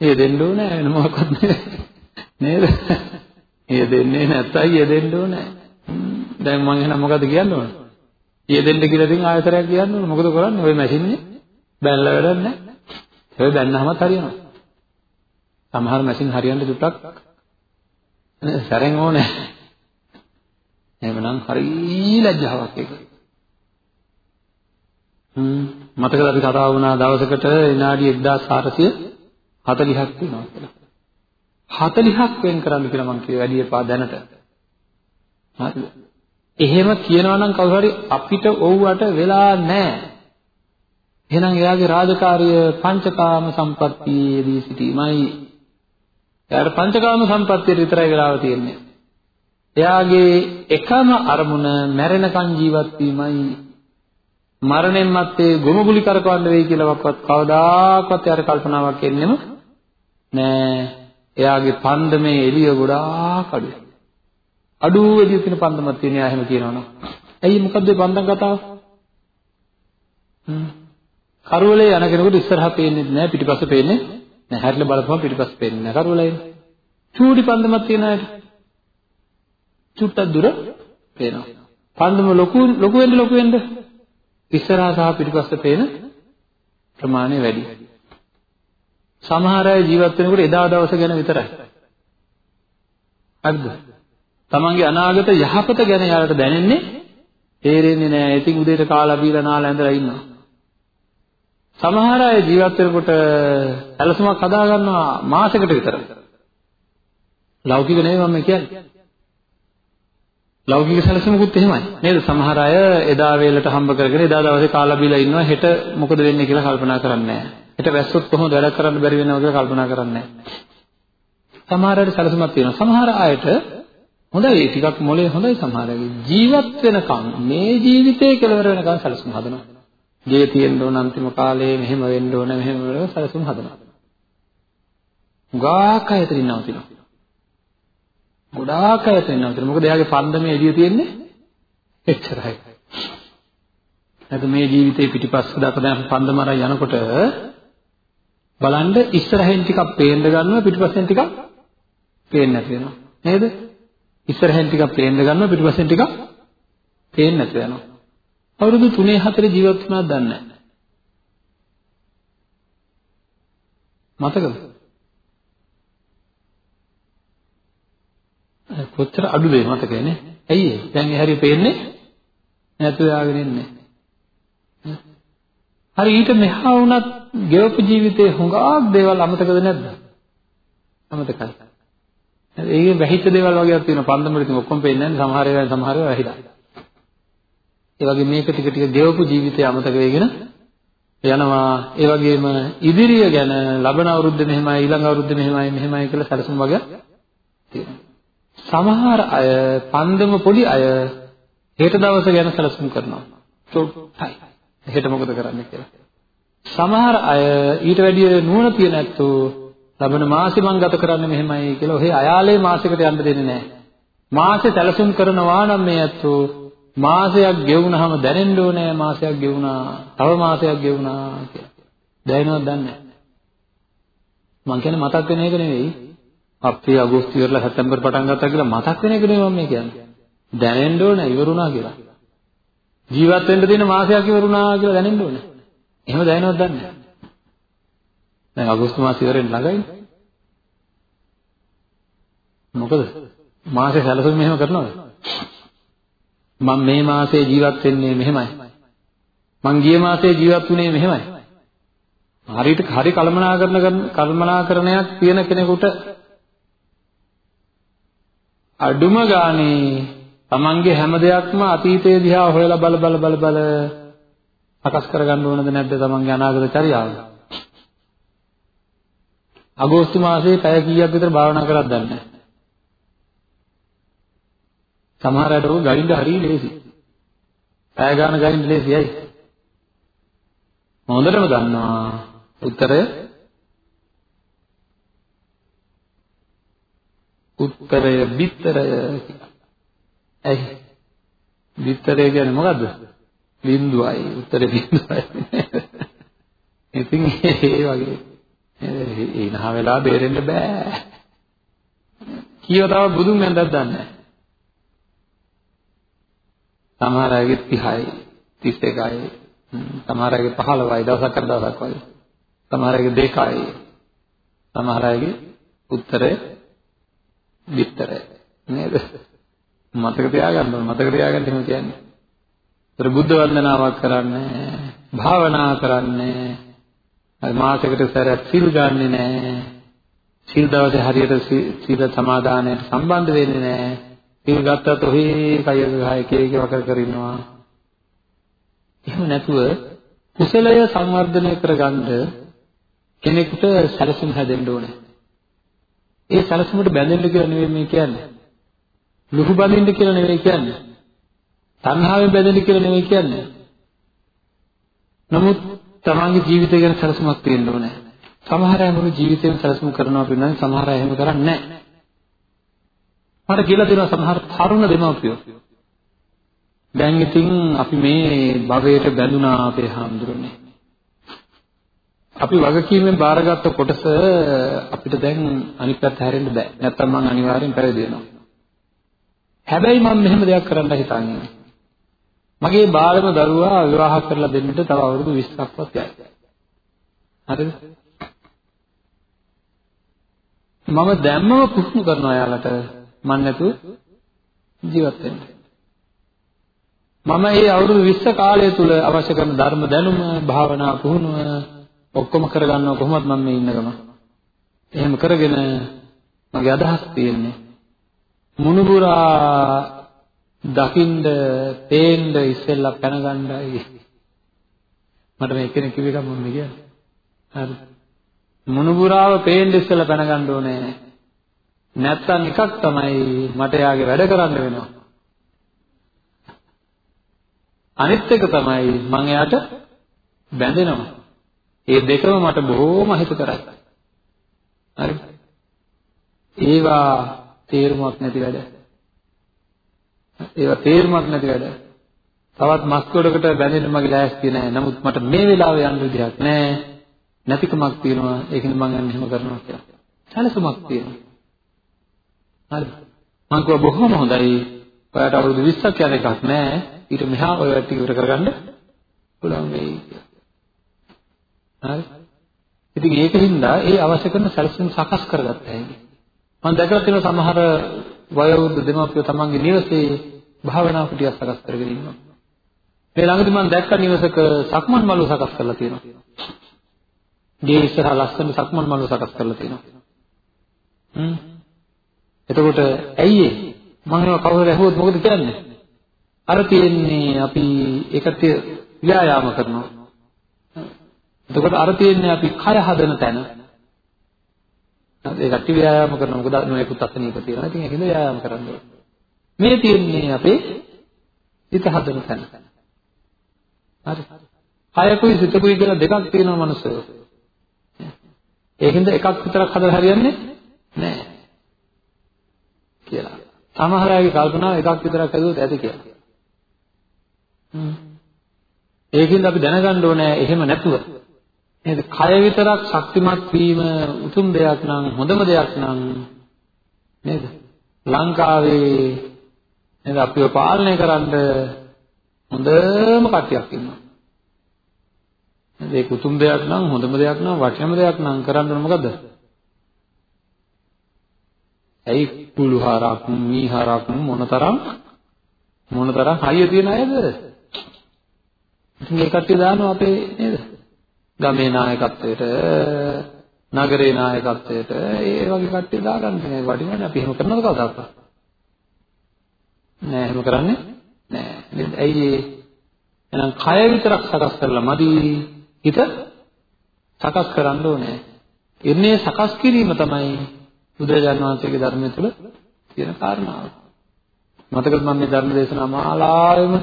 යෙදෙන්න ඕනේ වෙන මොකක්වත් නේද යෙදෙන්නේ නැත්නම් යෙදෙන්න ඕනේ දැන් මම එහෙනම් මොකද කියන්න ඕන යෙදෙන්න කියලා ඉතින් ආයතරයක් කියන්න ඕන මොකද කරන්නේ ওই මැෂින් එක බැලලා වැඩක් නැහැ ඒක දැන්නහමත් හරියනවා සමහර මැෂින් හරියන්න චුට්ටක් සැරෙන් ඕනේ. එහෙමනම් හරි ලැජ්ජාවක් ඒක. හ්ම් මතකද අපි කතා වුණා දවසකට විනාඩි 1440ක් තියෙනවා කියලා. 40ක් වෙන් කරන්න කියලා මම කිව්වා වැඩි එපා දැනට. හරිද? එහෙම කියනවා නම් කවුරු හරි අපිට ඕවට වෙලා නැහැ. එහෙනම් එයාගේ රාජකාරිය පංචකාම සම්පත්තියේදී සිටීමයි. එයාට පංචකාම සම්පත්තියට විතරයි වෙලාව තියෙන්නේ. එයාගේ එකම අරමුණ මැරෙනකන් ජීවත් වීමයි. මරණයෙන් මත්තේ ගොමුගුලි කරකවන්න වෙයි කියලාවත් කවදාකවත් එයාට කල්පනාවක් එන්නෙම නෑ. එයාගේ පන්දමේ එළිය ගොඩාක් අඩුයි. අඩු එළිය තියෙන පන්දමක් තියෙන එයා එහෙම කියනවනම්. ඇයි මොකද්ද පන්දම් කතාව? හ්ම්. කරවලේ යන කෙනෙකුට ඉස්සරහා පේන්නේ නැහැ පිටිපස්ස පේන්නේ නැහැ. හැරිලා බලපුවම පිටිපස්ස පේන්නේ නැහැ. කරවලේ චූටි පන්දමක් තියෙන අයට චුට්ටක් දුර පේනවා. පන්දම ලොකු ලොකු වෙන්න ලොකු වෙන්න ඉස්සරහා සහ පිටිපස්ස පේන ප්‍රමාණය වැඩි. සමහර අය ජීවත් වෙනකොට එදා දවස ගැන විතරයි. හරිද? තමන්ගේ අනාගත යහපත ගැන යාලට දැනෙන්නේ තේරෙන්නේ නැහැ. ඉතින් උදේට කාලා බීලා නාලා ඇඳලා ඉන්නවා. සමහර අය ජීවත් වෙනකොට සැලසුමක් හදා ගන්නවා මාසෙකට විතර. ලෞකික නෙවෙයි මම කියන්නේ. ලෞකික සැලසුමකුත් එහෙමයි. නේද? සමහර අය එදා වේලට හම්බ කරගෙන එදා දවසේ කාලා බීලා ඉන්නවා හෙට මොකද වෙන්නේ කියලා කල්පනා කරන්නේ නැහැ. හෙට වැස්සොත් කොහොමද වැඩ කරන්න බැරි වෙනවද කියලා කල්පනා කරන්නේ නැහැ. සමහර අයට සැලසුමක් තියෙනවා. සමහර අයට හොඳයි ටිකක් මොලේ හොඳයි සමහර අයගේ ජීවත් වෙනකම් මේ ජීවිතේ කෙලවර වෙනකම් සැලසුම් හදනවා. ගේ තියෙන්න ඕන අන්තිම කාලේ මෙහෙම වෙන්න ඕන මෙහෙම වෙන්න සැලසුම් හදනවා. ගාක අයතරින් නවතිනවා. ගොඩාක් අයතරින් නවතිනවා. මොකද එයාගේ පන්දමේ එළිය තියෙන්නේ එච්චරයි. නැත්නම් මේ ජීවිතේ පිටිපස්ස දත දැන් පන්දම අරන් යනකොට බලන්න ඉස්සරහෙන් ටිකක් පේන්න ගන්නවා පිටිපස්සෙන් ටිකක් පේන්නේ නැති වෙනවා. නේද? ඉස්සරහෙන් ටිකක් පේන්න ගන්නවා පිටිපස්සෙන් ටිකක් පේන්නේ නැති වෙනවා. අවුරුදු 3 4 ජීවත් වුණාද දන්නේ නැහැ. මතකද? කොච්චර අඩුද මතකයි නේ? ඇයි ඒ? දැන් ඒ හරිය පේන්නේ නැතුව යාගෙන ඉන්නේ. හරි ඊට මෙහා වුණත් ගෙවපු ජීවිතේ හුඟක් දේවල් අමතකද නැද්ද? අමතකයි. ඒකේ වැහිච්ච දේවල් වගේක් තියෙනවා. පන්දමට ඉතින් ඔක්කොම පේන්නේ නැහැ. සමහර ඒවා සමහර ඒවා වැහිලා. ඒ වගේ මේක ටික ටික ගෙවපු ජීවිතය අමතක වෙගෙන යනවා. ඒ වගේම ඉදිරිය ගැන ලබන අවුරුද්ද මෙහෙමයි ඊළඟ අවුරුද්ද මෙහෙමයි මෙහෙමයි කියලා සැලසුම් වගේ තියෙනවා. සමහර අය පන්දම පොඩි අය හෙට දවස ගැන සැලසුම් කරනවා. චොට්ටයි. හෙට මොකද කරන්න කියලා. සමහර අය ඊට වැඩිය නුවණ තියෙන ඇත්තෝ ලබන මාසෙ මං ගත කරන්නේ මෙහෙමයි කියලා ඔහේ අයාලේ මාසෙකට යන්න දෙන්නේ නැහැ. මාසෙ සැලසුම් කරනවා නම් මේ ඇත්තෝ මාසයක් ගෙවුනහම දැනෙන්න ඕනේ මාසයක් ගෙවුනා තව මාසයක් ගෙවුනා කියලා. දැනෙනවද දන්නේ නැහැ. මං කියන්නේ මතක් වෙන එක නෙවෙයි. අප්‍රේල් අගෝස්තු ඉවරලා සැප්තැම්බර් පටන් ගත්තා කියලා මතක් වෙන එක නෙවෙයි මම මේ කියන්නේ. දැනෙන්න ඕනේ ඉවරුණා කියලා. ජීවත් වෙන්න තියෙන මාසයක් ඉවරුණා කියලා දැනෙන්න ඕනේ. එහෙම දැනෙනවද දන්නේ නැහැ. දැන් අගෝස්තු මාසය ඉවරෙන් ළඟයි. මොකද? මාසේ සැලසුම් මෙහෙම කරනවද? මම මේ මාසේ ජීවත් වෙන්නේ මෙහෙමයි. මං ගිය මාසේ ජීවත් වුණේ මෙහෙමයි. හරියට හරි කල්පනාකරන කල්පනාකරණයක් තියෙන කෙනෙකුට අඩුම ගානේ තමන්ගේ හැම දෙයක්ම අතීතයේ දිහා හොයලා බල බල බල බල සකස් කරගන්න ඕනද නැද්ද තමන්ගේ අනාගත චර්යාව? අගෝස්තු මාසයේ පැය කීයක් විතර භාවනා කරත් දන්නේ නැහැ. සමහර අයට උග ගලින්ද හරිය ලේසි. පැය ගන්න ගලින්ද ලේසියයි. හොඳටම දන්නවා. උත්තරය උත්තරය බිත්තරය. ඇයි? බිත්තරය කියන්නේ මොකද්ද? බිඳුවයි. උත්තරේ බිඳුවයි. ඉතින් ඒ වගේ. ඒ නහ වෙලා බේරෙන්න බෑ. කීව තව බුදුන් වැඳක් දන්නේ? සමහර අයගේ 30යි 31යි සමහර අයගේ 15යි දවසක් කර දවසක් වගේ සමහර අයගේ දෙකයි. සමහර අයගේ උත්තරය විතරයි නේද? මතක තියාගන්න ඕන මතක තියාගන්න එහෙම කියන්නේ. ඒතර බුද්ධ වන්දනාවක් කරන්නේ භාවනා කරන්නේ. මාසයකට සැරයක් සිල් ගන්නෙ නැහැ සිල් දවසේ හරියට සීල සමාදානයට සම්බන්ධ වෙන්නේ නැහැ පිල් ගත්තත් ඔහේ කය ගහ එක එක වකර කර ඉන්නවා. එහෙම නැතුව කුසලය සංවර්ධනය කරගන්න කෙනෙකුට සැලසුම් හැදෙන්න ඕනේ. ඒ සැලසුමට බැඳෙන්න කියලා නෙවෙයි මේ කියන්නේ. ලුහු බඳින්න කියලා නෙවෙයි කියන්නේ. තණ්හාවෙන් බැඳෙන්න කියලා නෙවෙයි කියන්නේ. නමුත් තමන්ගේ ජීවිතය ගැන සැලසුමක් තියෙන්න ඕනේ. සමහර අය මුළු ජීවිතේම සැලසුම් කරනවා පිළිබඳව සමහර අය එහෙම කරන්නේ නැහැ. මට කියලා දෙනවා සමහර තරුණ දෙමව්පියෝ. දැන් ඉතින් අපි මේ භවයට බැඳුනා අපේ හාමුදුරනේ. අපි වගකීමෙන් බාරගත්ත කොටස අපිට දැන් අනිත් පැත්ත හැරෙන්න බෑ. නැත්තම් මං අනිවාර්යෙන් පැවිදි වෙනවා. හැබැයි මම මෙහෙම දෙයක් කරන්න හිතන්නේ. මගේ බාලම දරුවා විවාහ කරලා දෙන්නට තව අවුරුදු 20ක්වත් යයි. හරිද? මම දැම්මම පුහුණු කරනවා යාලට මන් නැතුව ජීවත් වෙන්න. මම මේ අවුරුදු 20 කාලය තුල අවශ්‍ය කරන ධර්ම දැනුම, භාවනා පුහුණුව ඔක්කොම කරගන්නව කොහොමද මම මේ ඉන්න ගම. එහෙම කරගෙන මගේ අදහස් තියෙන්නේ මුණුබුරා දකින්ද පේන්න ඉස්සෙල්ලා පැනගන්නයි මට මේ කෙනෙක් කිව්ව එක මොන්නේ කියන්නේ හරි මුණුබුරාව පේන්න ඉස්සෙල්ලා පැනගන්න ඕනේ නැත්තම් එකක් තමයි මට යාගේ වැඩ කරන්න වෙනවා අනිත් එක තමයි මම එයාට බැඳෙනවා ඒ දෙකම මට බොහොම හිත කරයි හරි ඒවා තේරුමක් නැති වැඩ. ඒවා තේරුමක් නැති වැඩ. තවත් මස් ගොඩකට බැඳෙන්න මගේ ලෑස්තිය නැහැ. නමුත් මට මේ වෙලාවේ යන්න විදියක් නැහැ. නැතිකමක් තියෙනවා. ඒකෙන් මම යන්න එහෙම කරනවා කියලා. සැලසුමක් තියෙනවා. හරි. මම කිව්වා බොහොම හොඳයි. ඔයාලට අවුරුදු 20ක් යන එකක් නැහැ. ඊට මෙහා ඔය ටික ඉවර කරගන්න පුළුවන් වෙයි කියලා. හරි. ඉතින් ඒකින්ද ඒ අවශ්‍ය කරන සැලසුම් සකස් කරගත්තා හැකි. මම දැකලා තියෙන සමහර වයෝවෘද්ධ දෙමාපියෝ තමන්ගේ නිවසේ භාවනා කුටියක් සකස් කරගෙන ඉන්නවා. මේ ළඟදී මම දැක්ක නිවසක සක්මන් මළුව සකස් කරලා තියෙනවා. ගේ ඉස්සරහා ලස්සන සක්මන් මළුව සකස් කරලා තියෙනවා. හ්ම්. එතකොට ඇයි ඒ? මම ඒවා කවුරු ඇහුවොත් මොකද කියන්නේ? අර තියෙන්නේ අපි ඒකට ව්‍යායාම කරනවා. එතකොට අර තියෙන්නේ අපි කය හදන තැන. ඒ කට්ටිය ව්‍යායාම කරනවා. මොකද නොයෙකුත් අසනීප තියෙනවා. ඉතින් ඒකෙන්ද ව්‍යායාම කරන්න ඕනේ. මේ තියෙන්නේ අපේ හිත හදන තැන. හරි. කයකුයි සිතකුයි කියලා දෙකක් තියෙනවා මනුස්සයෝ. ඒකෙන්ද එකක් විතරක් හදලා හරියන්නේ නැහැ. කියලා. සමහර අයගේ කල්පනාව එකක් විතරක් හදුවොත් ඇති කියලා. ඒකෙන්ද අපි දැනගන්න ඕනේ එහෙම නැතුව නේද? කය විතරක් ශක්තිමත් වීම උතුම් දෙයක් නම් හොඳම දෙයක් නම් නේද? ලංකාවේ නේද අපිව පාලනය කරන්න හොඳම කට්ටියක් ඉන්නවා. ඒක උතුම් දෙයක් නම් හොඳම දෙයක් නම් වටිනම දෙයක් නම් කරන්න ඕන මොකද්ද? ඇයි කුළුහාරක් මීහාරක් මොනතරම් මොනතරම් හයිය තියෙන අයද? ඉතින් ඒ කට්ටිය දානවා අපේ නේද? ගමේ නායකත්වයට නගරේ නායකත්වයට ඒ වගේ කට්ටිය දාගන්න. නෑ වටිනවනේ. අපි එහෙම කරනවද කවදාවත්? නෑ එහෙම කරන්නේ නෑ. නේද? ඇයි එහෙනම් කය විතරක් සකස් කරලා මදි හිත සකස් කරන්න ඕනේ. එන්නේ සකස් කිරීම තමයි බුදුරජාණන් වහන්සේගේ ධර්මය තුළ තියෙන කාරණාව මතකද මම මේ ධර්ම දේශනා මාලාවෙම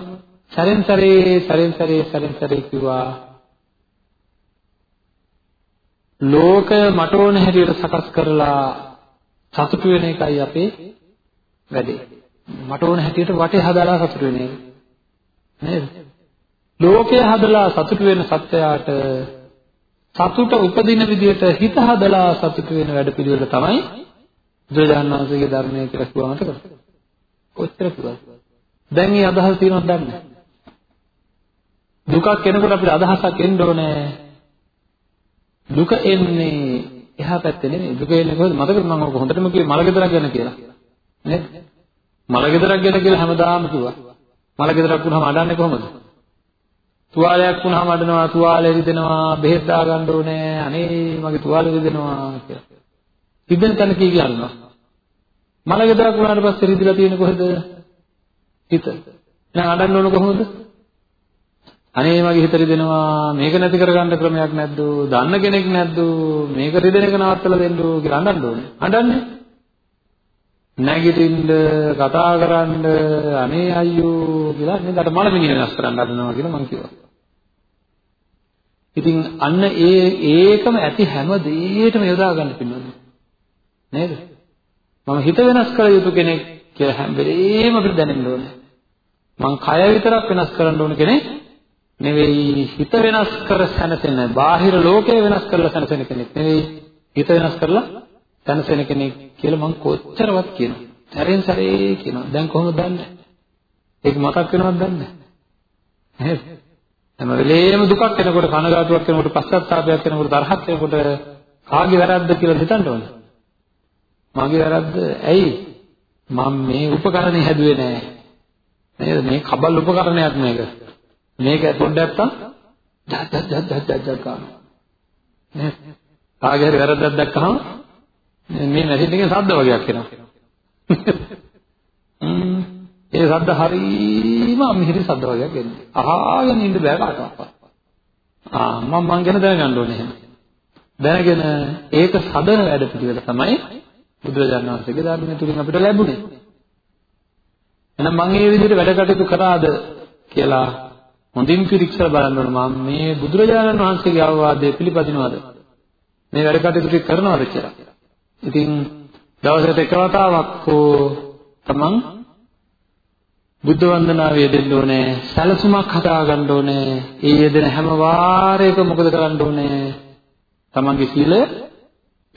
සැරෙන් සැරේ සැරෙන් සැරේ සැරෙන් සැරේ කිව්වා ලෝකය මට ඕන හැටියට සකස් කරලා සතුටු වෙන එකයි අපේ වැඩේ. මට ඕන හැටියට වටේ හදාලා සතුටු වෙන එක. නේද? ලෝකය හදලා සතුටු වෙන සත්‍යයට සතුට උපදින විදිහට හිත හදලා සතුටු වෙන වැඩපිළිවෙල තමයි බුදුරජාණන් වහන්සේගේ ධර්මය කියලා කිව්වම මතකද? කොච්චර කිව්වද? දැන් මේ අදහස තියෙනවද දන්නේ දුකක් එනකොට අපිට අදහසක් එන්න ඕනේ දුක එන්නේ එහා පැත්තේ නෙමෙයි. දුක එන්නේ කොහෙද? මතකද මම ඔක හොඳටම කිව්වේ මලගෙදරක් ගැන කියලා. නේද? මලගෙදරක් ගැන කියලා හැමදාම කිව්වා. මලගෙදරක් වුණාම අඬන්නේ කොහොමද? තුවාලයක් වුණාම අඬනවා, තුවාලෙ රිදෙනවා, බෙහෙත් දාගන්න ඕනේ. අනේ මගේ තුවාලෙ රිදෙනවා කියලා. රිදෙන තැන කී කියනවා. මල ගෙදරක් වුණාට පස්සේ රිදිලා තියෙන්නේ කොහෙද? හිත. එහෙනම් අඬන්න ඕන කොහොමද? අනේ මගේ හිත රිදෙනවා මේක නැති කරගන්න ක්‍රමයක් නැද්ද? දන්න කෙනෙක් නැද්ද? මේක රිදෙන එක නවත්තලා දෙන්න කියලා අඬන්න ඕනේ. අඬන්නේ නැගිටින්න කතා කරන්න අනේ අයියෝ කියලා නේද අර මලමිණිය වෙනස් කරන්න හදනවා කියලා මම කිව්වා. ඉතින් අන්න ඒ ඒකම ඇති හැම දෙයකටම යොදා ගන්න පින්නොත් නේද? මම හිත වෙනස් කළ යුතු කෙනෙක් කියලා හැම වෙලේම අපිට දැනෙන්න ඕනේ. මං කය විතරක් වෙනස් කරන්න ඕන කෙනෙක් නෙවෙයි හිත වෙනස් කර සැනසෙන බාහිර ලෝකය වෙනස් කරලා සැනසෙන කෙනෙක් නෙවෙයි හිත වෙනස් කරලා සැනසෙන කෙනෙක් කියලා මං කොච්චරවත් කියනවා. සැරෙන් සැරේ කියනවා. දැන් කොහොමද දන්නේ? ඒක මතක් වෙනවද දන්නේ නැහැ. හැම වෙලේම දුකක් එනකොට කනගාටුවක් එනකොට පශ්චාත්තාපයක් එනකොට තරහක් එනකොට කාගේ වැරද්ද කියලා හිතන්න ඕනේ. මගේ වැරද්ද ඇයි? මම මේ උපකරණේ හැදුවේ නෑ. නේද? මේ කබල් උපකරණයක් මේක. මේක පොඩ්ඩක් නැත්තම් ජත් ජත් ජත් ජත් ජත් ජත් ගන්නවා. නේද? කාගේ හරි වැරද්දක් දැක්කහම මේ මැෂින් එකේ ශබ්ද වගේක් එනවා. ඒ ශබ්ද හරීම අමිහිරි ශබ්ද වගේක් එන්නේ. අහගෙන ඉන්න බෑ කාටවත්. ආ මම මං ගැන දැනගන්න ඕනේ එහෙම. දැනගෙන ඒක සදන වැඩ පිළිවෙල තමයි බුදුරජාණන් වහන්සේගේ ධර්මය තුලින් අපිට ලැබුණේ. එහෙනම් මම මේ විදිහට වැඩ කටයුතු කරාද කියලා හොඳින් පිරික්සලා බලන්න ඕන මම මේ බුදුරජාණන් වහන්සේගේ අවවාදය පිළිපදිනවද? මේ වැඩ කටයුතු කරනවද කියලා. ඉතින් දවසකට එක වතාවක් හෝ තමන් බුද්ධ වන්දනාවේ යෙදෙන්න ඕනේ සැලසුමක් හදා ගන්න ඕනේ ඒ යෙදෙන හැම වාරයක මොකද කරන්න ඕනේ තමන්ගේ සීලය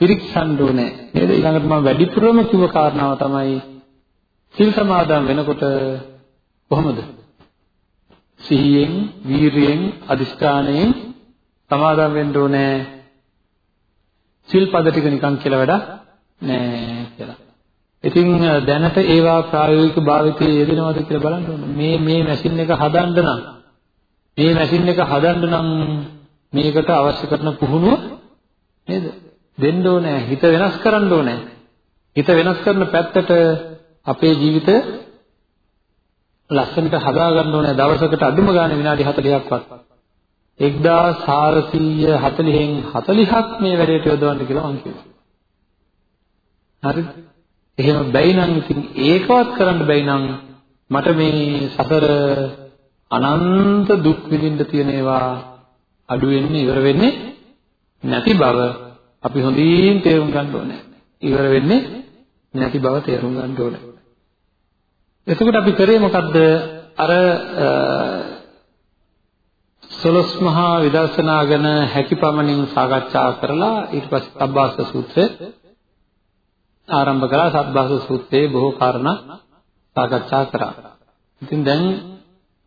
පිරික්සන්න ඕනේ නේද ඊළඟට මම වැඩිපුරම කිව්ව කාරණාව තමයි සිල් සමාදන් වෙනකොට කොහොමද සිහියෙන් වීරියෙන් අදිෂ්ඨානයෙන් සමාදන් වෙන්න ඕනේ සිල්පද ටික නිකන් කියලා වැඩක් නෑ කියලා. ඉතින් දැනට ඒවා ප්‍රායෝගික භාවිතයේ යෙදෙනවද කියලා බලන්න ඕනේ. මේ මේ මැෂින් එක හදන්න නම් මේ මැෂින් එක හදන්න නම් මේකට අවශ්‍ය කරන පුහුණුව නේද? දෙන්න ඕනේ. හිත වෙනස් කරන්න ඕනේ. හිත වෙනස් කරන පැත්තට අපේ ජීවිතය ලස්සනට හදා ගන්න ඕනේ. දවසකට අඩුම ගානේ විනාඩි 40ක්වත් 1440න් 40ක් මේ වැඩේට යොදවන්න කියලා මම කිව්වා. හරිද? එහෙම බැයි නම් ඉතින් ඒකවත් කරන්න බැයි නම් මට මේ සසර අනන්ත දුක් විඳින්න තියෙන ඒවා අඩු වෙන්නේ ඉවර වෙන්නේ නැති බව අපි හොඳින් තේරුම් ගන්න ඕනේ. ඉවර වෙන්නේ නැති බව තේරුම් ගන්න ඕනේ. එතකොට අපි කරේ මොකද්ද? අර සොළොස් මහා විදර්ශනා ගැන හැකිපමණින් සාකච්ඡා කරලා ඊට පස්සේ සබ්බාස සූත්‍රය ආරම්භ කරලා සබ්බාස සූත්‍රයේ බොහෝ කාරණා සාකච්ඡා කරා. ඉතින් දැන්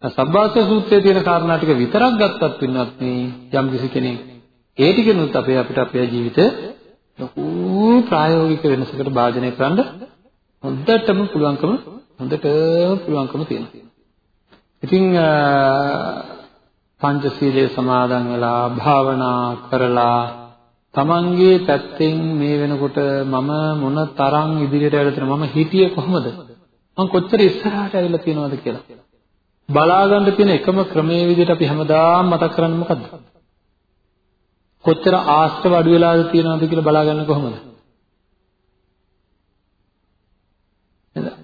සබ්බාස සූත්‍රයේ තියෙන කාරණා ටික විතරක් ගත්තත් වෙනවත් මේ යම් කිසි කෙනෙක් ඒ ටිකනොත් අපේ අපිට අපේ ජීවිතේ ලොකු ප්‍රායෝගික වෙනසකට භාජනය කරන්න හොඳටම පුළුවන්කම හොඳටම පුළුවන්කම තියෙනවා. ඉතින් පංචශීලයේ සමාදන් වෙලා භාවනා කරලා තමන්ගේ පැත්තෙන් මේ වෙනකොට මම මොන තරම් ඉදිරියට ඇවිල්ලාද මම හිතියේ කොහොමද? මම කොච්චර ඉස්සරහට ඇවිල්ලා තියෙනවද කියලා. බලා ගන්න තියෙන එකම ක්‍රමයේ විදිහට අපි හැමදාම මතක් කරන්නේ මොකද්ද? කොච්චර ආශ්‍රව අඩු වෙලාද තියෙනවද කියලා බලා ගන්න කොහොමද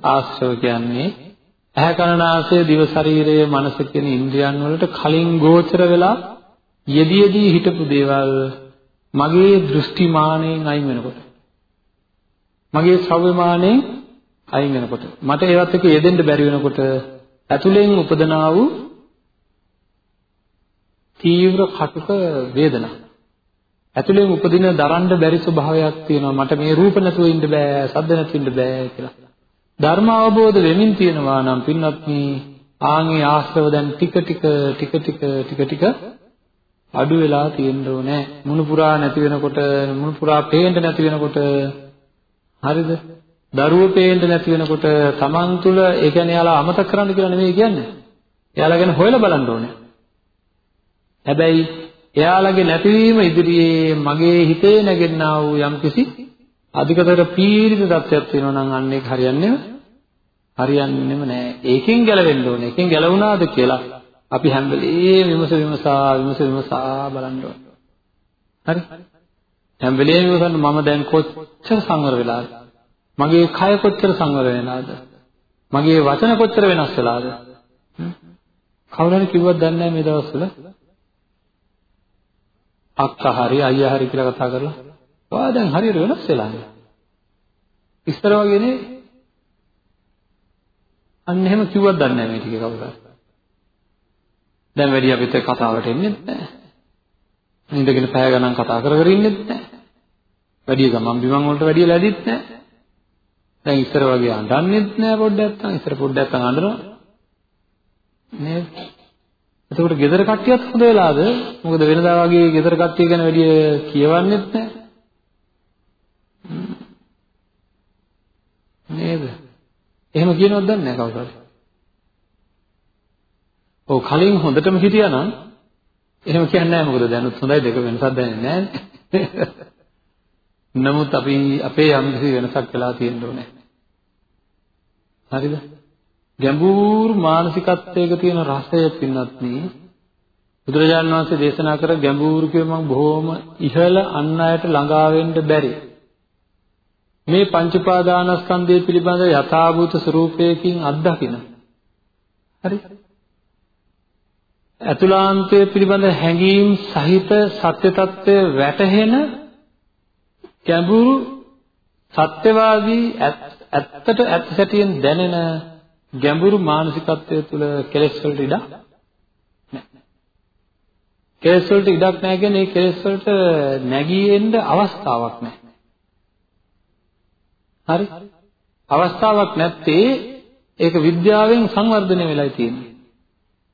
ආශ්‍රව කියන්නේ ඇහැ කන නාසය දිව ශරීරය මනස කියන ඉන්ද්‍රියන් වලට කලින් ගෝචර වෙලා යෙදී හිටපු දේවල් මගේ දෘෂ්ටිමාණයෙන් අයින් වෙනකොට. මගේ ශ්‍රව්‍යමාණයෙන් අයින් වෙනකොට. මට ඒවත් එක්ක යෙදෙන්න බැරි වෙනකොට ඇතුලෙන් උපදනා වූ තීව්‍ර කටුක වේදනා. ඇතුලෙන් උපදින දරන්න බැරි ස්වභාවයක් තියෙනවා. මට මේ රූප නැතුව ඉන්න බෑ සද්ද නැතුව ඉන්න බෑ කියලා. ධර්ම අවබෝධ වෙමින් තියෙනවා නම් පින්වත්නි ආන්ගේ ආශ්‍රව දැන් ටික ටික ටික ටික ටික ටික අඩු වෙලා තියෙන්න ඕනේ. මුණුපුරා නැති වෙනකොට මුණුපුරා පේන්න නැති වෙනකොට හරිද? දරුවෝ පේන්න නැති වෙනකොට Taman තුල ඒ කියන්නේ යාලා අමතක කරන්න කියලා නෙමෙයි කියන්නේ. එයාලා ගැන හොයලා බලන්න ඕනේ. හැබැයි එයාලගේ නැතිවීම ඉදිරියේ මගේ හිතේ නැගෙන්නා වූ යම්කිසි අධිකතර පීඩිත තත්ත්වයක් තියෙනවා නම් අන්න ඒක හරියන්නේ හරියන්නේම නෑ. ඒකෙන් ගැලවෙන්න ඕනේ. ඒකෙන් ගැලවුණාද කියලා අපි හැම වෙලේම විමස විමසා විමස විමසා බලන්න ඕනේ. හරි? හැම වෙලේම විමසන්න මම දැන් කොච්චර සංවර වෙලාද? මගේ කය කොච්චර සංවර වෙනාද? මගේ වචන කොච්චර වෙනස් වෙලාද? කවුරු හරි කිව්වත් දන්නේ නැහැ මේ දවස්වල. අක්කා හරි අයියා හරි කියලා කතා කරලා ඔයා දැන් හරියට වෙනස් වෙලානේ. ඉස්සර වගේනේ අන්න එහෙම කිව්වත් දන්නේ නැහැ මේ ටික කවුරු හරි. දැන් වැඩි අපිට කතාවට එන්නේ නැහැ. ඉඳගෙන පැය ගණන් කතා කර කර ඉන්නෙත් නැහැ. වැඩි ගමන් බිමන් වලට වැඩි ලැබෙදිත් නැහැ. දැන් ඉස්සර වගේ අඬන්නෙත් නැහැ පොඩ්ඩක් නැත්තම් ඉස්සර පොඩ්ඩක් නැත්තම් අඬනවා. නේද? එතකොට ගෙදර කට්ටියත් හොඳ වෙලාද? මොකද වෙනදා වගේ ගෙදර කට්ටිය ගැන වැඩි කියවන්නෙත් නැහැ. නේද? එහෙම කියනවද දන්නේ නැහැ කවුරු හරි. ඔව් කලින් හොඳටම හිටියා නම් එහෙම කියන්නේ නැහැ මොකද දැනුත් හොඳයි දෙක වෙනසක් දැනෙන්නේ නැහැ. නමුත් අපි අපේ යම් කිසි වෙනසක් වෙලා තියෙන්න ඕනේ. හරිද? ගැඹුරු මානසිකත්වයක තියෙන රසය පින්නත් නේ බුදුරජාණන් වහන්සේ දේශනා කර ගැඹුරු කියමන් බොහොම ඉහළ අන් අයට ළඟා වෙන්න බැරි. මේ පංච උපාදානස්කන්ධය පිළිබඳ යථාභූත ස්වરૂපයකින් අත්දකින. හරි. අතුලාන්තය පිළිබඳ හැඟීම් සහිත සත්‍ය తත්වය වැටහෙන ගැඹුරු සත්‍යවාදී ඇත්තට ඇත්ත සැටියෙන් දැනෙන ගැඹුරු මානසිකත්වය තුළ කෙලෙස් වලට ඉඩක් නැහැ. කෙලෙස් වලට ඉඩක් නැහැ කියන්නේ ඒ කෙලෙස් වලට නැගී එන්න අවස්ථාවක් නැහැ. හරි? අවස්ථාවක් නැත්තේ ඒක විද්‍යාවෙන් සංවර්ධනය වෙලා තියෙන්නේ.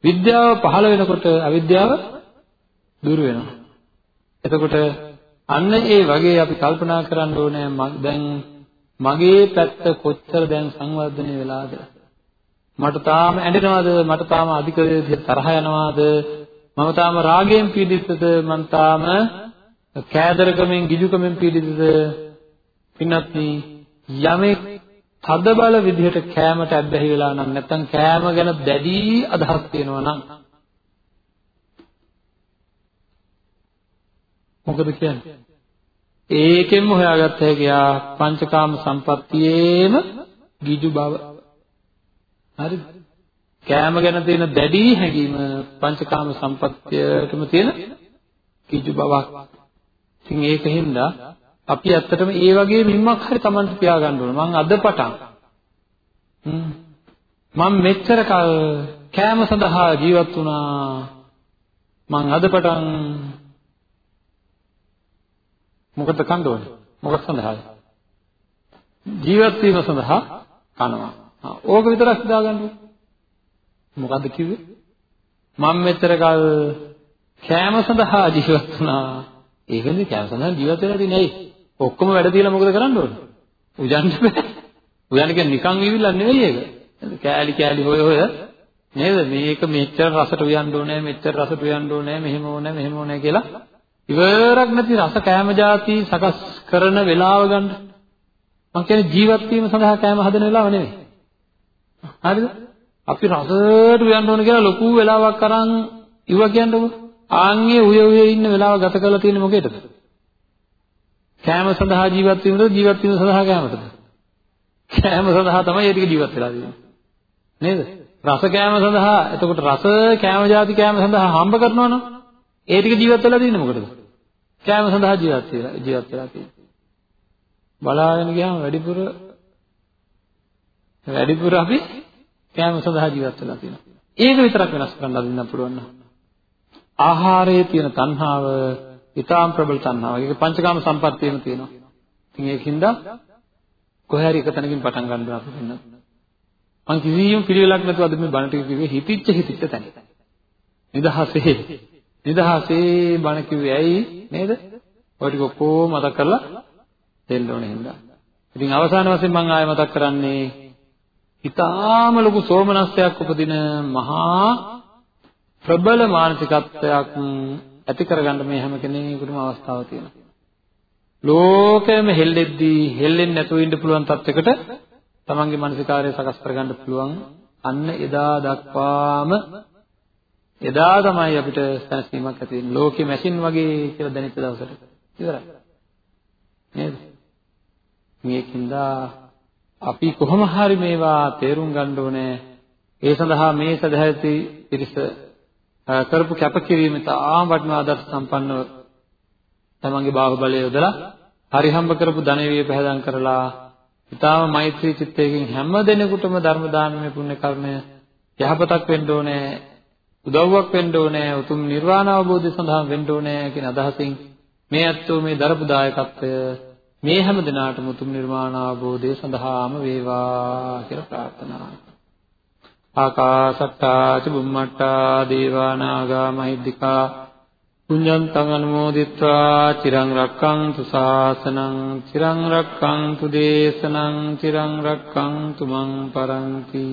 විද්‍යාව පහළ වෙනකොට අවිද්‍යාව දුර වෙනවා. එතකොට අන්න ඒ වගේ අපි කල්පනා කරන්න ඕනේ දැන් මගේ පැත්ත කොච්චර දැන් සංවර්ධනය වෙලාද මට තාම ඇඬෙනවද? මට තාම අධික තරහ යනවද? මම තාම රාගයෙන් පීඩිතද? මම තාම කෑදරකමෙන් ගිජුකමෙන් පීඩිතද? පින්වත්නි යමෙක් තද බල විදිහට කෑමට ඇබ්බැහි වෙලා නම් නැත්නම් කෑම ගැන දැඩි අදහස් තියෙනවා නම්. මොකද කියන්නේ? ඒකෙන්ම හොයාගත්ත හැකියා පංචකාම සම්පත්තියේම ගිජු බව හරිද? කෑම ගැන තියෙන දැඩි හැඟීම පංචකාම සම්පත්තියටම තියෙන කිජු බවක්. ඉතින් ඒකින්ද අපි ඇත්තටම ඒ වගේ මිම්මක් හරි Tamanට පියාගන්න ඕන. මං අද පටන් මම මෙච්චර කල් කෑම සඳහා ජීවත් වුණා. මං අද පටන් මොකද කන්න ඕනේ? මොකක් සඳහාද? ජීවත් වීම සඳහා කනවා. ඕක විතරක් දාගන්න මොකද්ද කිව්වේ? මම මෙතර කල් කෑම සඳහා ජීවත් වුණා. ඒකනේ කෑම සඳහා ජීවත් වෙලා තියෙන්නේ. ඇයි? ඔක්කොම වැඩ තියලා මොකද කරන්න ඕනේ? උයන්න බෑ. උයන්න කියන්නේ නිකන් ඉවිල්ලා නෙවෙයි ඒක. කෑලි කෑලි හොය හොය. නේද? මේක මෙච්චර රසට උයන්න ඕනේ මෙච්චර රසට උයන්න ඕනේ මෙහෙම ඕනේ මෙහෙම ඕනේ කියලා ඉවරක් නැති රස කෑම જાති සකස් කරන වෙලාව ගන්න. මම කියන්නේ ජීවත් වීම සඳහා කෑම හදන වෙලාව නෙවෙයි. හරිද? අපි රසට උයන්න ඕන කියලා ලොකු වෙලාවක් අරන් ඉව කියන්නකො. ආන්ගේ උය උය ඉන්න වෙලාව ගත කරලා තියෙන්නේ මොකේද? කෑම සඳහා ජීවත් වීමද ජීවත් වීම සඳහා කෑමද? කෑම සඳහා තමයි ඒ ටික ජීවත් වෙලා තියෙන්නේ. නේද? රස කෑම සඳහා එතකොට රස කෑම જાති කෑම සඳහා හම්බ කරනවනම් ඒ ටික ජීවත් වෙලා තියෙන්නේ මොකටද? කෑම සඳහා ජීවත් වෙලා ජීවත් වෙලා තියෙන්නේ. බලාගෙන ගියාම වැඩිපුර වැඩිපුර අපි කෑම සඳහා ජීවත් වෙලා තියෙනවා. ඒක විතරක් වෙනස් කරන්න අදින්න පුළුවන් නම්. ආහාරයේ තියෙන තණ්හාව ඊටාම් ප්‍රබල තණ්හාව. ඒක පංචකාම සම්පත්තියෙම තියෙනවා. ඉතින් ඒකින්ද කොහේ හරි එක තැනකින් පටන් ගන්න අපි වෙන. මං කිසියම් පිළිවෙලක් නැතුව අද මේ බණ ටික කිව්වේ හිතිච්ච හිතිච්ච තැන. නිදහසේ නිදහසේ බණ කිව්වේ ඇයි නේද? ඔය ටික ඔක්කොම මතක් කරලා දෙන්න ඕනේ හින්දා. ඉතින් අවසාන වශයෙන් මම ආයෙ මතක් කරන්නේ ඊටාම ලොකු සෝමනස්සයක් උපදින මහා ප්‍රබල මානසිකත්වයක් ඇති කරගන්න මේ හැම කෙනෙකුටම අවස්ථාව තියෙනවා. ලෝකෙම හෙල්ලෙද්දී හෙල්ලෙන්නේ නැතුව ඉන්න පුළුවන් තත්යකට තමන්ගේ මානසිකාරය සකස් කරගන්න පුළුවන් අන්න එදා දක්වාම එදා තමයි අපිට සැනසීමක් ඇති වෙන්නේ. ලෝකෙ මැෂින් වගේ කියලා දැනෙච්ච දවසට. ඉවරයි. නේද? මේකින්ද අපි කොහොම හරි මේවා තේරුම් ගන්න ඕනේ. ඒ සඳහා මේ සදහැති පිරිස කරපු කැපකිරීම තාම වටිනා ආදර්ශ සම්පන්නව තමන්ගේ බාහුවලය යොදලා හරි හම්බ කරපු ධනෙවිය පහදම් කරලා ඊටාම මෛත්‍රී චිත්තයෙන් හැම දිනෙකටම ධර්ම දානමය පුණ්‍ය කර්මය යහපතක් වෙන්න ඕනේ උදව්වක් වෙන්න ඕනේ උතුම් නිර්වාණ අවබෝධය සඳහා වෙන්න ඕනේ කියන අදහසින් මේ ඇත්තෝ මේ දරපු දායකත්වය මේ හැම දිනාටම උතුම් නිර්වාණ අවබෝධය සඳහාම වේවා කියලා ප්‍රාර්ථනා ආකාසට්ටා චුම්මට්ටා දේවා නාග මහිද්దికා පුඤ්ඤන්තං අනුමෝදිත්වා චිරං රක්ඛන්තු ශාසනං චිරං රක්ඛන්තු දේශනං චිරං රක්ඛන්තු මං පරන්ති.